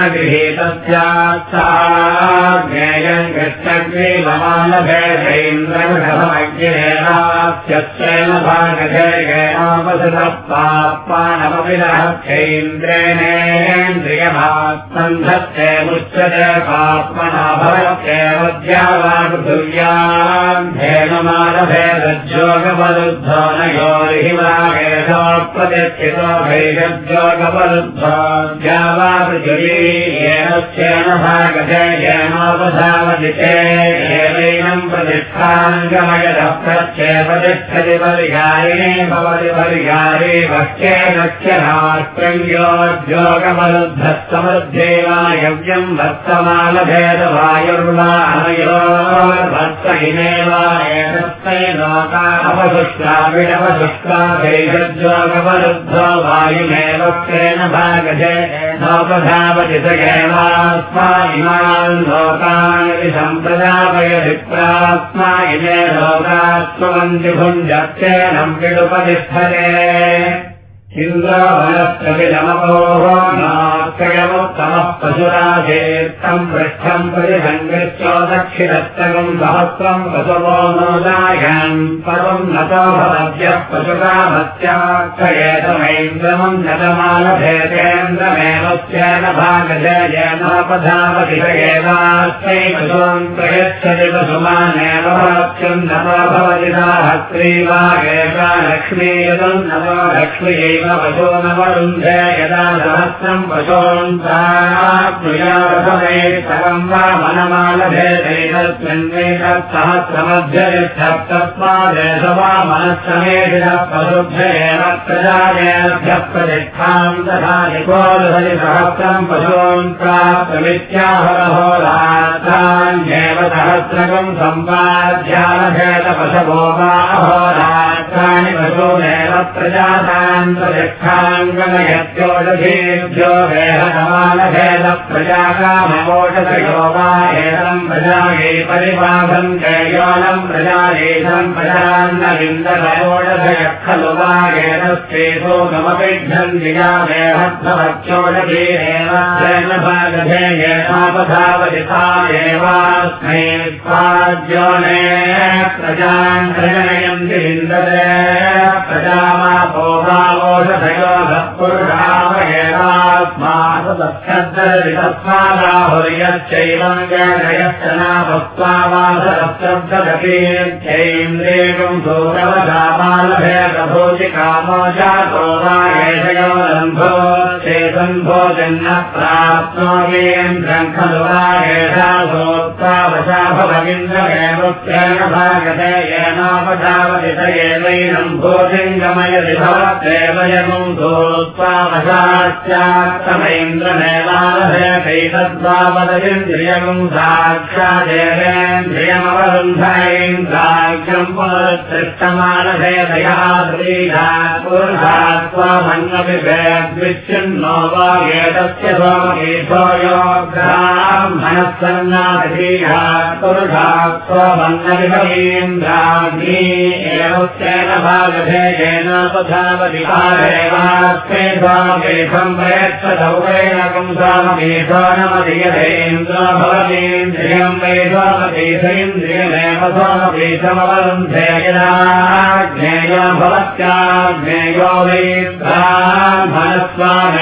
गृहीतस्याच्छाज्ञेयम् गच्छग्रीवमानभेदैन्द्रमुषभमग्निरेणास्यस्यैन भागधेयेनोपसुरस्तात्मानमपि रहत्यैन्द्रेणेन्द्रियमात्मन्धत्ते मुच्यते पात्मना भवत्येव ध्येनमानभेदज्योगवरुद्धो न योरिहिमागेशोत्पतिष्ठितो भैषज्योगवरुद्धो द्यावापृथिवीयेनश्चेन भागधेयेनोपधावदिते प्रत्येपतिष्ठति परिहारिणे भवति परिहारे वक्ष्येनश्च नास्त्रयोद्योगवरुद्धस्तमध्येवायव्यम् भक्तमानभेदवायुर्वानयो भक्त इमेवायतस्मै लोकापशुष्काविडवशुष्का भैषज्योगवरुद्धो वायुमेव तेन भागधे नोपधावति स एवास्मा इमान् लोकान् सम्प्रदापयधिप्रात्मा इमे लोकास्त्वन्ति भुञ्जत्येनम् विडुपतिष्ठते इन्द्रावनस्त्रविलमपोः नात्रयमुत्तमः पशुराधेत्तम् पृष्ठम् परिसङ्गृत्यो दक्षिणस्तकम् सहस्रम् पशवो नोदायन् पर्वम् नतो भवद्यः पशुरामत्याक्षयेतमैन्द्रमम् नतमानभेदेन्द्रमेव स्येन भागजयेनोपधावति एवास्मै पशुम् प्रयच्छति पशुमानेव भवत्यम् नतो भवति साहस्री वा एका लक्ष्मी यदम् नतो पशो न वरुन्धे यदा सहस्रम् पशोन्ताप्नुयासमेस्तकम् वा मनमालभेदैतस्मिन्नेतत्सहस्रमध्यस्तस्मादेश वा मनःसमेधिनः पशुभ्येन प्रजायेभ्यः प्रतिष्ठाम् तथा सहस्रम् पशून् प्राप्तमित्याहरहोरात्राण्येव सहस्रकम् सम्पाद्यानभेदपशवो वा अहोरात्राणि पशूनेव प्रजातान् प्रतिष्ठाङ्गमयत्योषधीभ्यो वेहनमानभेद प्रजाकामवोषधयो वा एतम् प्रजायै परिबाधम् जयोनम् प्रजायेशम् प्रजान्नविन्दवोषधयः खलु वा एतस्तेषो गमपिघ्नम् दिया वेहद्भवत्योषधीरेव भागधेयेनापधावति सा एवास्मै स्वाद्योने प्रजान् प्रजनयन्ति विन्दते प्रजामापो भावोषधयो भक्पुरुषामयेनास्मादस्मादाहुर्यश्चैवम् जयश्च नामस्त्वावासरश्चैन्द्रेकम् सूरवशामालभेदभूति कामो जातो वा एषयो लम्भो चेतन्भोजन्न प्राप्नोमीन्द्रम् खलु वा एषा सोत्तावशा भवगिन्द्रमेव तेन भागते येनोपधावति स एवैनम् भोजिङ्गमयति भवत्येव यमुम् सोत्त्वावशाश्चात्तमैन्द्रमेवालभेदैतद्वावदयन्द्रियम् साक्षादेवेन्द्रियमवरुन्धैन्द्राज्यम् पुनरुत्तिष्ठमानभेदयः श्रीधा पुरुषात्वामन्यपि भेद्विच्छिन्नो वा एतस्य सोमकेशो योग्राह्मणः सन्नाधीः पुरुषात्वमन्नपि भवीन्द्राग्नी एव तेन भागधेयेनोपधावति एवास्ते स्वामकेशम् प्रयच्छदौरेणकम् स्वामकेशो नमधियधेन्द्रो भवतीन्द्रियम् वै स्वामकेशेन्द्रियमेव स्वामकेशमवरुन्धे यदा ज्ञेयो भवत्याज्ञेयो वै ब्राह्मणः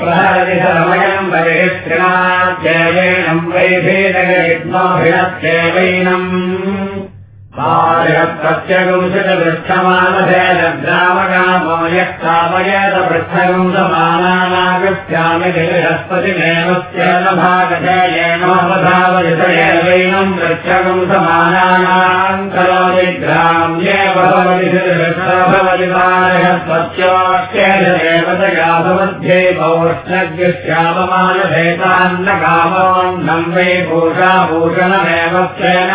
प्रहरति समयम् वरिष्ठिनाद्येवैनम् वैभेदगरित्मभिणत्येवैनम् प्रत्यगुंसृतपृष्ठमानभेदग्रामकामो यः कामयेत पृष्ठगुंसमानानागस्यामि बृहस्पतिमेवस्येन भागधेयेनोपधावयितयेवैनम् पृष्ठगुंसमानानाम् करोति ग्राम्ये भवति भवति बृहस्पत्योष्टेदेवतया भवध्ये पौष्णग्यश्याममानभेदान्नकामोन्नम् वै भूषाभूषणमेव स्वेन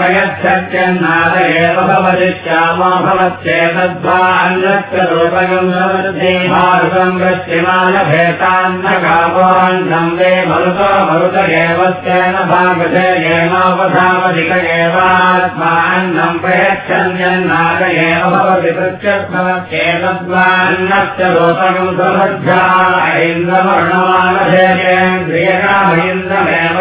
प्रयच्छत्यन्नाद एव भवति श्यामो भवत्येतद्वान्नस्य रूपगम् भवति मारुतम् वृष्टिमानभेतान्नकामोन्नम् वे मरुतो मरुत एव स्वेन भागधेयेनोपधावदित एवात्मान्नम् प्रयच्छन्यन्नाद एव भवति पृच्छद्भवत्येतद्वान्नस्य रूपगम् समध्या ऐन्द्रवर्णमानधेयेन्द्रियकामैन्द्रमेव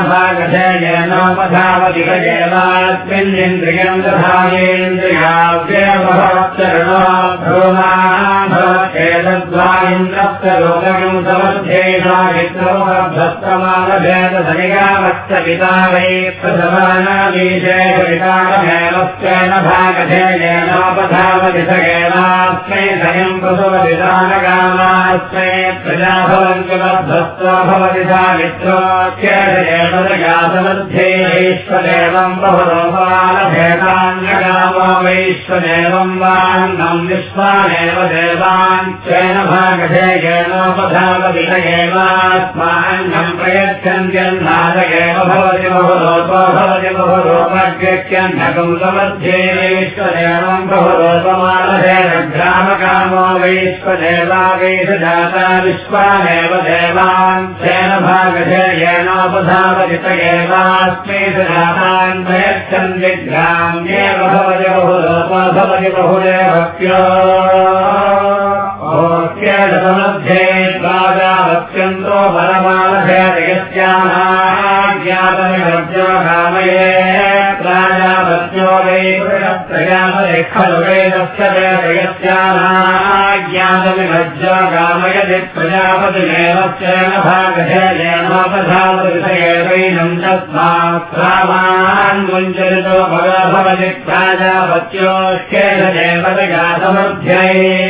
स्वेन भागधेयेनोपधावदित एवास्मिन्निन्द्रियम् दधायेन्द्रियाव्यवभवच्चरणो भ्रूमा भवत्येतद्वाइन्द्रस्य लोकगम् समध्येषावित्रोभस्तमानभेदधनिगामस्य पिता वै प्रसमानाबीजेषवितारमेव स्वेन भागधेयेनोपधावदित एवास्मै धयम् प्रसवदिदानगामास्मै प्रजा भवन्ति बद्धस्त्वा भवति सावित्रोख्येश्वदेवम् बहुरूपालभेदान्यगामो वैश्वदेवम् वान्नम् विश्वानेव देवान् स्वेन भागधेयेनोपधावदित एवास्मान्नम् प्रयच्छन्त्यन्नाद एव भवति बहुरूपो भवति बहुरूपज्ञन्नकम् समध्येश्वदेवम् बहुरूपमालभेदग्रामकामो वैश्वदेवावेशजाता विश्वानेव देवान् स्वेन भागधेयेनोपधावदित एवास्मै जातान् प्रयच्छन्ति ग्राम्येव भवति बहुरूपो भवति बहुदेवक्यो मध्ये राजावत्यन्तो परमानभेदयस्याज्ञातमिभ्यो कामये राजावत्यो वै प्रजापति खलु वेदस्य वेदयस्याज्ञातमिभ्यो कामयति प्रजापतिमेव भागधेयेनोपधावैनम् तस्मात् रामान् मुञ्चरितो भवति प्राजापत्योष्येदेवतगातमध्यै वषत्कारो वेगायत्रिगेशिराक्षिणप्तस्तेरसत्परापदत्तम्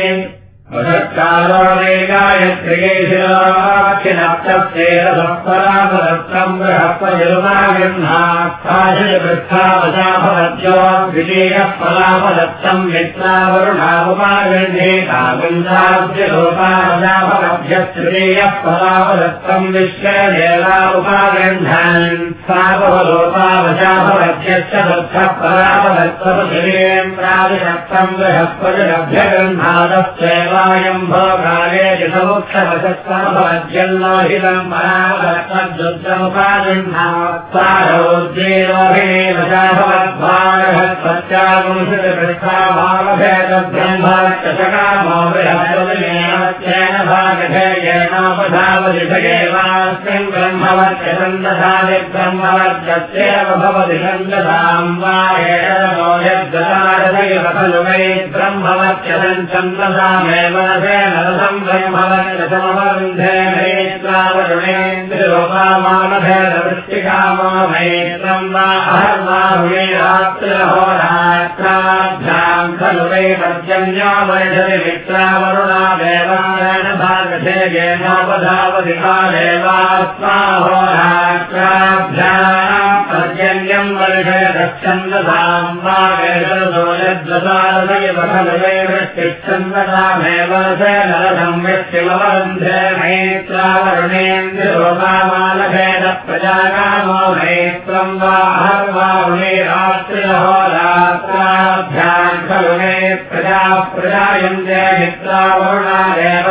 बृहस्पतिरुमागृह्णास्थाशिपृष्ठावशा भवत्यो द्वितीयः फलापदत्तम् मित्रावरुणामुपागृह्णेतागुञ्जाब्जलोपावशा भवभ्यस्तृतीयः फलापदत्तम् विश्वदेवा उपागृह्णन् सा बहुलोपावशा भवत्यश्च दत्तः परापदत्तपशिरेम् जितमुक्षवशस्तमभवद्यन्नोहितम् परापदत्तद्युद्धमुपागृह्णात्सारोद्वेलोभिनेवशा भवद्भारहत्पश्चागुंसितपृष्ठाभावभेदब्रह्मचषकामो बृहस्पतिमेवस्येन भागधेयेनोपधावदिषगेवास्मिन् ब्रह्मवत्यसन्दधादि ब्रह्मवद्यस्येव भवति सन्दधाम् वा एतदनो यद्गतारदैव खलु वै ब्रह्मवत्यसञ्चन्दसामेव रसेन रसम् ब्रह्मवत्यसमवरुन्धे नेत्रावरुणेन्द्रलोकामानभेदवृष्टिकामो नेत्रम् वा अहर्वाहुणे रात्रिरहोरात्राभ्याम् खलु वै पर्जन्यो वर्षति मित्रावरुणा देवायण भागधेयेन येनोपधावधिकारेवास्माहोरात्राभ्याम् पर्जन्यम् वर्षय गच्छन्दताम् वा वेदोयद्वसारदयव खलु वै वृष्टिच्छन्दतामेव नरसम् वृष्टिमवरुन्धे मैत्रावरुणेन्द्रोपामालभेद प्रजाकामो मैत्रम् वा हर्वारुणे रात्रिरहोरात्राभ्याम् खलु मे प्रजा प्रजायन्ते मित्रावरुणादेवत्रेण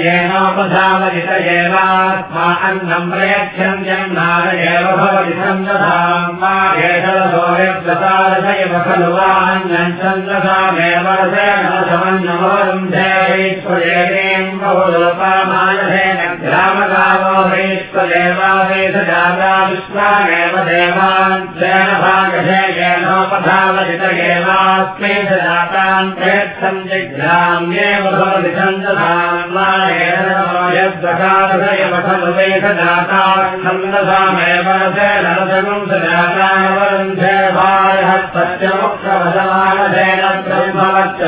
भागधेयेनोपधावदित एवात्मा अन्नम् प्रयच्छन्त्यम् नारयेव भवति सन्दधाम् खलु वा अन्नम् सन्दधामेव समन्नमवरुन्धे वैश्वदेवीम् बहुलोपामालभेन ग्रामगामो वैश्वदेवावेशजाता विश्वामेव देवान् स्वेन भागधेयेनोपधावदित एवास्मै च जातान् प्रयच्छन्ति ग्राम्येव भवति सन्दधाम् वा एतदोयप्रसाददैव खलु वेशजातान् सन्दधामेव रसेन रसगुं स जातानवरुन्धे भारहस्तस्य मुक्षवशमानधेन ब्रह्मवच्च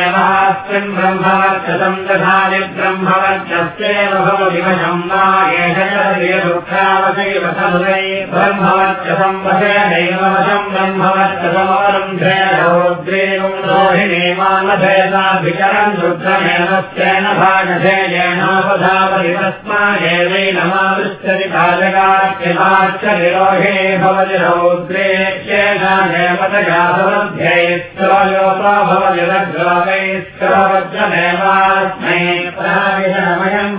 एवास्मिन् ब्रह्मवर्चसम् दधानि ब्रह्मवर्चस्येव भवति वशम् वा एषयदुःखावशैव समुदै ब्रह्मवर्चसम् वशेनैव वशम् ब्रह्मवर्चसमवरुन्धे रौद्रेवम् रोहिणी मानभेदाभिचरन् रुद्रमेव स्वेन भागधेयेनोपधावति तस्मादेवैनमाविष्यति कालकार्यमाच्च विरोहिणे भवति रौद्रे तगासमध्यैस्त्रोयोपा भवति रग्रावैस्त्रोवज्रमेवास्मै प्राविशमयम्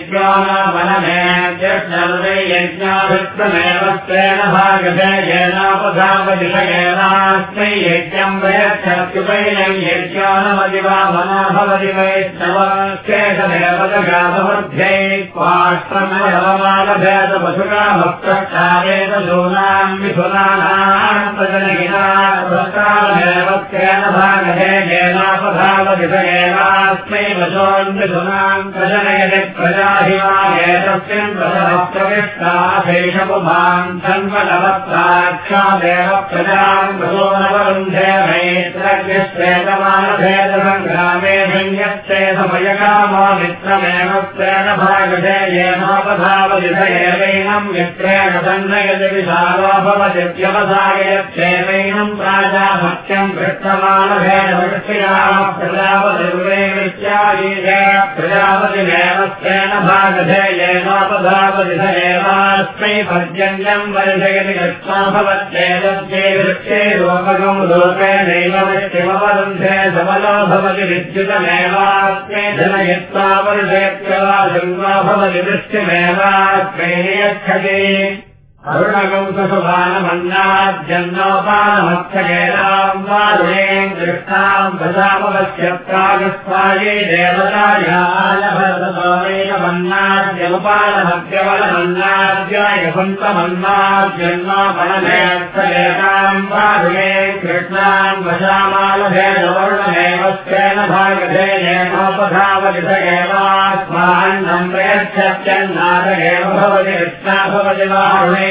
भागधेयेनापधावदिषयेनास्मै यज्ञम् वयच्छत्युपैनम् यज्ञो नमदि वा मनो भवति वैष्णवशेषमेव जगाममध्ये क्वाष्ट्रमयवमालभेदपशुका भक्तक्षारेत शूनाम् मिथुनानाम् प्रजनगिनामेव स्वेन भागधेयेनापधावदिषयेनास्मै वशोन्मिथुनाम् प्रजनयति हिमागेतस्मिन् प्रजः प्रविष्टा सन्वलवत्राक्षादेव प्रजान् मेत्रज्ञश्चेतमानभेदसङ्ग्रामे समयकामो मित्रमेव मित्रेण सन्नयति विशालो प्राजाभक्त्यम् कृष्णमानभेदवृष्टिया प्रजापतिर्वे एवास्मै पर्जन्यम् वर्षयति कृत्वा भवत्येतद्ये वृक्षे रूपकम् रूपेणैव वृष्टिमवरुन्धे समलो भवति विद्युतमेवास्मै धनयित्वा वर्षयत्यवा शृङ्गा भवति वृष्टिमेवास्मै यच्छति अरुणगौसुभानमन्नाद्यन्नोपानमत्सकेनाम् वारुणेम् दृष्टाम् प्रजापवश्यत्रागस्वाये देवतायालभरतमन्नाद्यमुपानमत्यवलमन्नाद्याय पन्तमन्नाद्यन्नोपनमेत्सकेनाम् वारुणे कृष्णाम् वशामालभेदवर्णमेव स्वेन भागधेयेनोपधावलिधगेवास्मान्नम् प्रयच्छत्यन्नादगेव भवति कृष्णा भवति वारुणे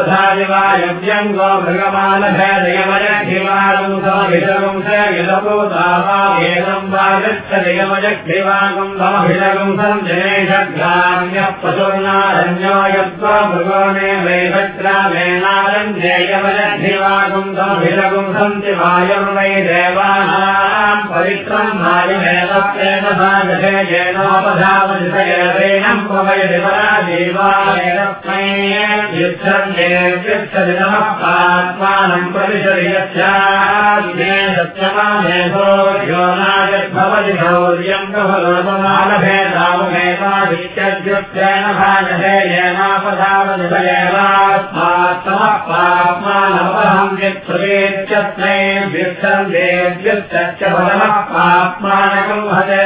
दिवायव्यम् गो मृगमानभेदयमजग्धिवागम् समभिषगम् स यदभूतावावेदम् वा गच्छदिगमजग्धिवागम् समभिषगम् सञ्जनेषग्राम्यः पशुर्नारण्यो यद्वा मृगो मे वैभद्रामेणारण्येयमजग्धिवागम् समभिषगम् सन्ति वायुर्वै देवानाम् पवित्रम् वायुमेतत्तेन भागधेयेनोपधावनिषयेनम् प्रवयति पराजीवायस्मै युच्छन्देव्युच्छति नमः पात्मानम् प्रविशति यच्छाग्ने सत्यमानेभो यो शौर्यम् प्रफलोपमानभेदावमेवादित्यद्युक्तेन भागधेयेनापधावनिषयेवात्मात्मः पात्मानमपहम् यत्प्रवेत्यस्मै व्युच्छन्देव्युच्छच्च फलमः पात्मानकम् भजे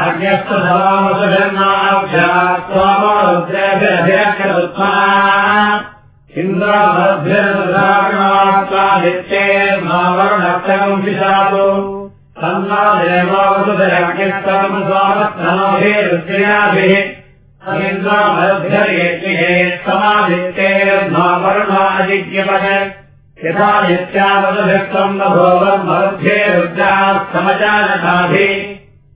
अज्ञस्तु समामसुधर्माभ्यात्वामो रुद्रेभिरभिरक्षरुत्मः इन्द्रामद्भिर्दुरागणात्वादित्येर्मावरुणक्षकम् शिशातु तन्ना देवो वसुधरज्ञस्तम् स्वामत्नमभिरुद्रियाभिः अमिन्द्रामद्भिर्यज्ञे समादित्येर्मावरुणादिज्ञपद यथा नित्यावदभिक्तम् न भोगन्मरुध्ये रुद्राः समजानताभिः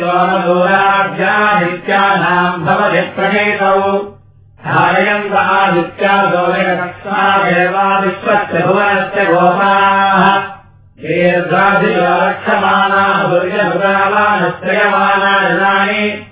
लोमदूराभ्यादित्यानाम् भवति प्रणेतौ धारयन्त आदित्यादोरकस्मादेवा विश्वस्य भुवनस्य गोपाः। दीर्घाधिरक्षमाणाः दुर्यभुरावानश्रयमाना जनानि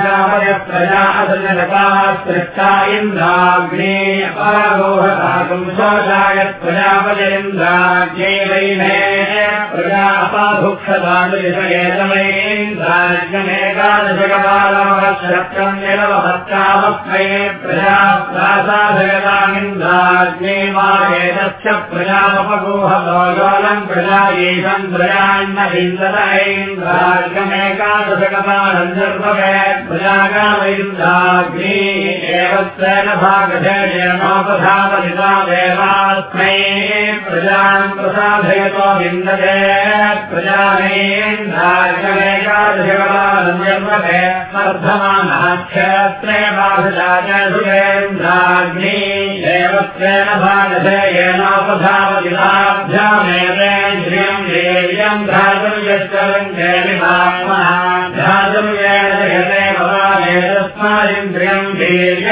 शोषायत् प्रजापय इन्द्राग्ने वैमे प्रजा अपाभुक्षतामेन्द्राज्ञमेकादशकपालमवश्रत्रम् निरवभत्तामस्मये प्रजा प्रासादगतामिन्द्राग्ने मागेतश्च प्रजापगोहलोलम् प्रजा येषम् प्रजान्नभिन्दतैन्द्राज्ञमेकादशकपालम् निर्भवे प्रजागामैन्द्राग्ने एव तेन भागधेनोपधापदिता देवास्मै प्रजाम् प्रसादयतो विन्दते प्रजानेन्द्राग्नेकादशकपालन्यर्मते वर्धमानः क्षेत्रे बाधजाचुरेन्द्राग्नि एव तेन भागधेयेनोपधापदिताभ्यामेवेन्द्रियम् देव्यम् धातुम् यश्चरञ्जेलिभात्मः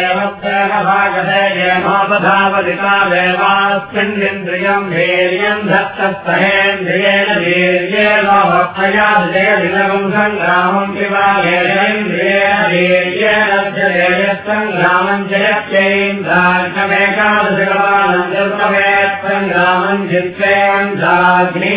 निर्मवे सङ्ग्रामोपप्रयास्यन्निन्द्राग्नि एव तेन भागधेयेनोपधापदिता देवास्यन्निन्द्रियम् वीर्यम् धत्तस्तहेन्द्रियेण वीर्येणोपयाजयदिनगम् सङ्ग्रामम् शिवायेन्द्रियेण वीर्येण सङ्ग्रामम् जयत्यैन्द्राज्ञमेकादशकपालम् निर्मवे सङ्ग्रामम् जित्वेन्द्राग्नि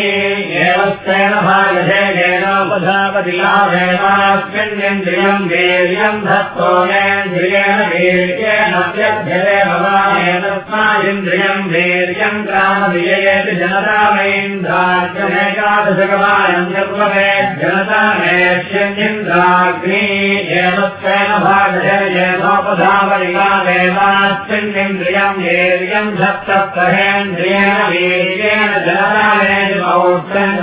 एव तेन भागधेयेनोपधापदिता देवास्मिन्निन्द्रियम् वीर्यम् धत्तोमेन्द्रियेण व्यभ्यते भवानेतस्मादिन्द्रियम् वीर्यम् ग्रामविजयेति जनतामैन्द्राज्ञमेकादशकपालम् निर्मवे जनतामेष्यन्निन्द्राग्नि एव तेन भागधेयेनोपधापदिता देवास्मिन्निन्द्रियम् वीर्यम् धत्तहेन्द्रियेण वीर्येण जनतामेति पौत्रम्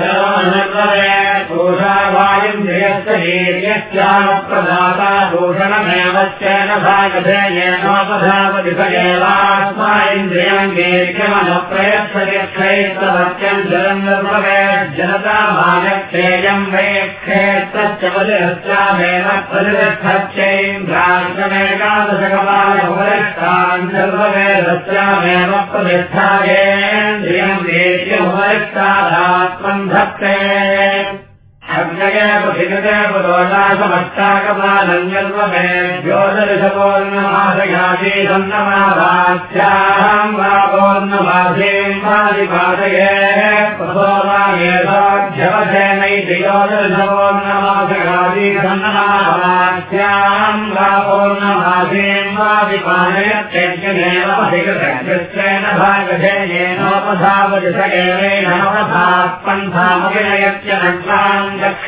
निर्मवे दोषावायुन्द्रियस्य वीर्यस्याप्रदाता दूषणमेव चेन भागधेयेनोपधापदित एवास्मा इन्द्रियम् वीर्यमनप्रयच्छयक्षैत्रवत्यम् जलम् निर्मवे जनता मानक्षेयम् वै क्षेत्रस्य परिहस्यामेव प्रतिष्ठच्चैन्द्राज्ञमेकादशकपालमुपरिष्ठान् निर्मवे रस्यामेव प्रतिष्ठायेन्द्रियम् वीर्यमुपरिष्ठादात्मम् धत्ते अग्नये पृथिकृते पुरोदासमष्टाकपालञ्जन्वमेभ्योदर्शपोर्णमादयाशीसन्नमाभास्याहं वा पोर्णमासें वादिपादये प्रसोमायेताभ्यवसेनैतियोदर्शपोर्णमासगादीसन्नमाभास्याहं वा पोर्णमासें वादिपादयत्यज्ञमेवाधिकृतकृत्रेण भागधेयेनोपधावति स एवेनोपधात्पन्थामभिनयत्य नक्लाम् दक्ष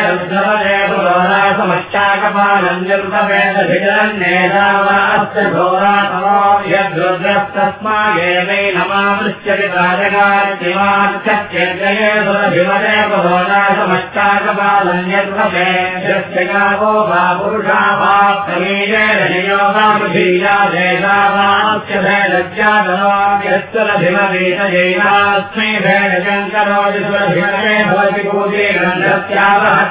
वा पुरुषा वा प्रमीयेनयोगामधीया देशावास्य भेदज्जातनो यस्वरभिमवेतयैनास्मै भेदजङ्करोति सुरभिमदे भवति पूजे ग्रन्थस्यावहत्याज्ञये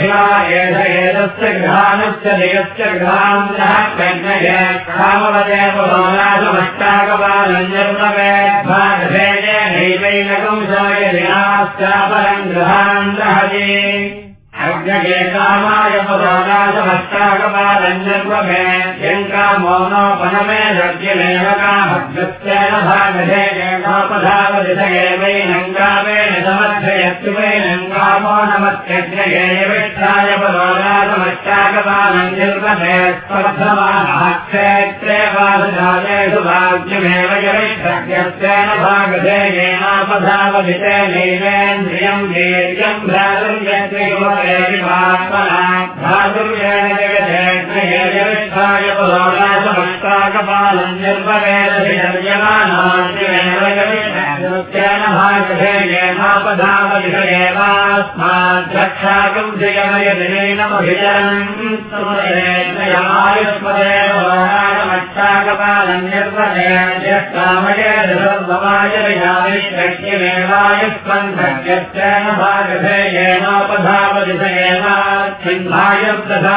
भिवागेधयेतस्य ग्रहाणस्य देयस्य ग्रहान्तः शमयदिनाश्चापरम् गृहान्तहजे अग्नये कामाय पदानाशमष्टाकपालञ्जन्वमे यङ्कामोनोपनमे सत्यमेव कामभ्यस्तेन भागधे येनोपधावदिशगेवैनङ्गामेन समर्थयत्युवैनङ्गामो नमत्यग्नये विष्ठाय पदानाशमष्टाकपालञ्जन्वमे स्पर्धमानः क्षेत्रे वादजालेषु भाग्यमेव यविष्ठ्यस्तेन भागधे येनोपधावदितेनैवेन्द्रियम् वीर्यम् भ्रातुम् यत्रियुवते धातुर्येण जगदेष्ठाय पुरोणासमष्टाकपालम् भागधेयेनापधामविषयेवास्माद्रक्षाकम् जयमयदिनेनमभिचरन्युष्पदे पुरोणासमष्टाकपालम् निर्ववेद्यकामये सर्वमायविजाविष्यमेवायुष्पन्धव्यस्तेन भागधेयेनोपधामविषयेवाच्छिन्नायम् तथा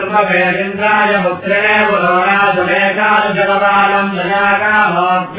रसपदे दक्षीरे जगन्नर्भवेद्यः कामये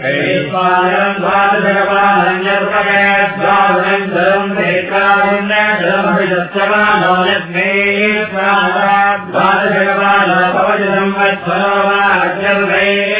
परापरिवर्यस्मगे निर्वपदिगदेवास्यज्यो परापरिसन्दगेवावरुन्धे संवत्सरैवैनग्रस्वदयत्यवभावम्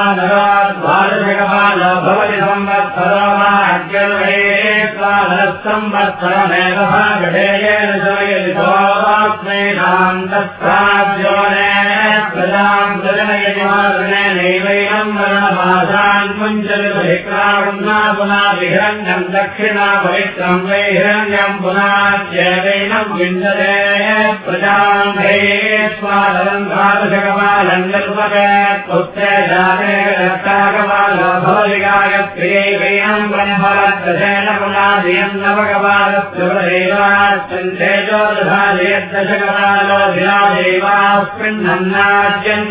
स्वानराद्वादशकपाल भवति संवत्सरो वा अग्रवै स्वानरसंवत्सरमेव भागधेयेन शमयति सोऽस्मैनान्तस्ताद्योने प्रजाम् प्रजनयति मातृणेनैवैनम् वर्णभाषान् मुञ्चलितभिक्रावन्ना पुना विहिरण्यम् दक्षिणा पवित्रम् वै हिरण्यम् पुनाच्येवैनम् विन्दते प्रजाम् हे स्वादरम् द्वादशकपालम् निर्वपे पुत्रे जाते दत्ताकपालो भवति गायत्र्यैवैनम् ब्रह्मरद्दशेन पुनादियम् नवकपालस्त्रिवदैवास्मिन् तेजो दधादयद्दशकपालो धिरादेवास्मिन्नन्नाद्यम्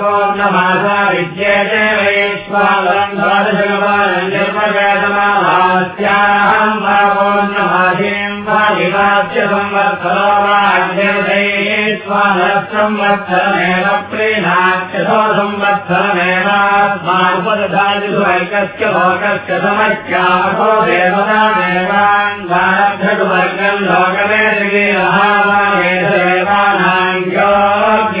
पौर्णमासा विद्येते वैश्वानरम् द्वादशगवानम् निर्मगतमास्याहम् वा पौर्णमासीम् वा विवाच्य संवत्सरो वाग्यवैश्वानरसंवत्सरमेव प्रीणाच्यसो संवत्सरमेवास्मानुपदधादिषु ऐकस्य लोकस्य समस्यासो देवतादेवाङ्गारभ्यवर्गम् लोकमेदेवानाङ्गोद्वादयदेन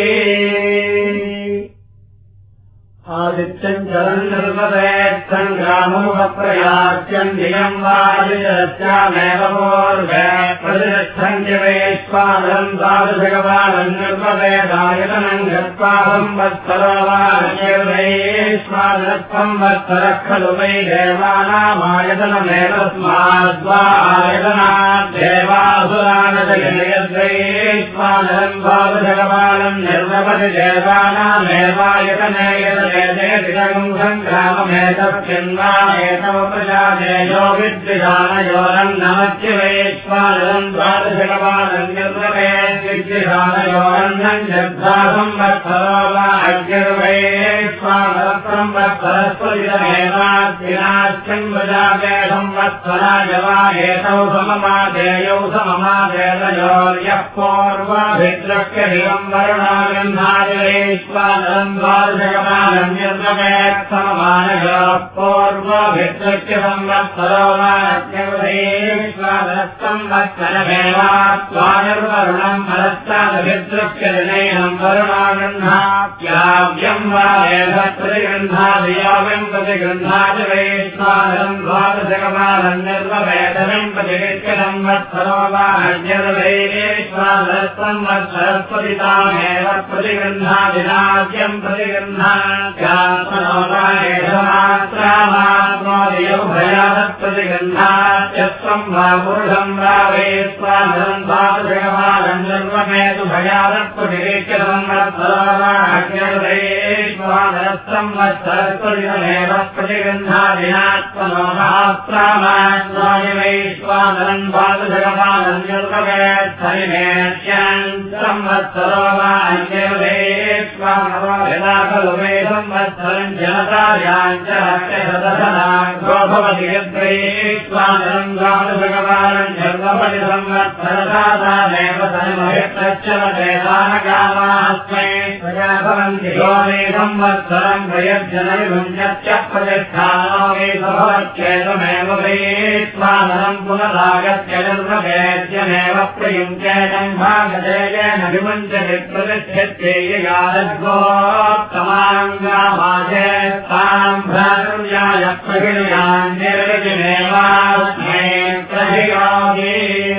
पूर्वे प्रतिष्ठन्ति वैश्वानम् द्वादशगवानम् निर्वदेदायतनम् गत्वा संवत्सरो वाश्वानत्संवत्सरः खलु वै देवानामायतनमेव स्माद्वा आयतनात् देवासुरानजयद्वैश्वानरम् द्वादशगवानम् निर्वपति देवानामेवायतनेयतने सङ्ग्राममेतस्मिन्वामेतमप्रजादेयो विद्विधानयोरन्नमस्य वैश्वानरम् द्वादशगवानम् निर्वपेद्विद्विधानयोरन्नम् श्रद्धा संवत्सरो वा अग्निर्वैश्वानरसंवत्सरस्वरितमेवास्मिनाश्चम् प्रजाते संवत्सराय वा एतौ सममादेयौ सममादेतयोर्यः पूर्वाभिद्रक्ष्य हिरम् वरुणागन्धाय वैश्वानरम् सममानयोः पूर्वभितृत्य संवत्सरो विश्वादस्संवत्सरमेवात्वानिर्वरुणम् वा प्रतिगृह्णादियाव्यम् प्रतिगृह्णादि वैश्वादम् द्वादशकपालम् निर्ववेदनम् प्रतिकृत्य संवत्सरो वा अन्यर्वैश्वादस्संवत्सरस्पतितामेव प्रतिगृह्णा भयादत्प्रतिगृह्णात्यस्त्वम् वा पुरुषम् वा वैश्वानरम् द्वादशगवानम् निर्वमेतु भयादत्प्रतिगृह्य संवत्सरो वा अग्निर्वैश्वानरसंवत्सरस्वदितमेव प्रतिगृह्णादिनात्मनो महात्रामात्मानि वैश्वानरम् द्वादशगवानम् निर्वमेत्सरिमेष्यान् संवत्सरो वा अन्यवेश्वानरो यदा खलु मे संवत्सरम् जनतायाम् च हत्यशतधनाग्रो भवति यद्वैश्वानरम् द्वादशगवानम् जन्मपति संवत्सरदातामेव तन्महित्रच्छलते दानकामास्मै प्रजा भवन्ति यो मे संवत्सरम् प्रयज्जनविभुञ्जत्य प्रतिष्ठानो मे भवत्येतमेव वैश्वानरम् पुनरागत्य जन्मवेद्यमेव प्रयुञ्चेन भागधेयेन विमुञ्चति प्रतिष्ठत्ये निर्जि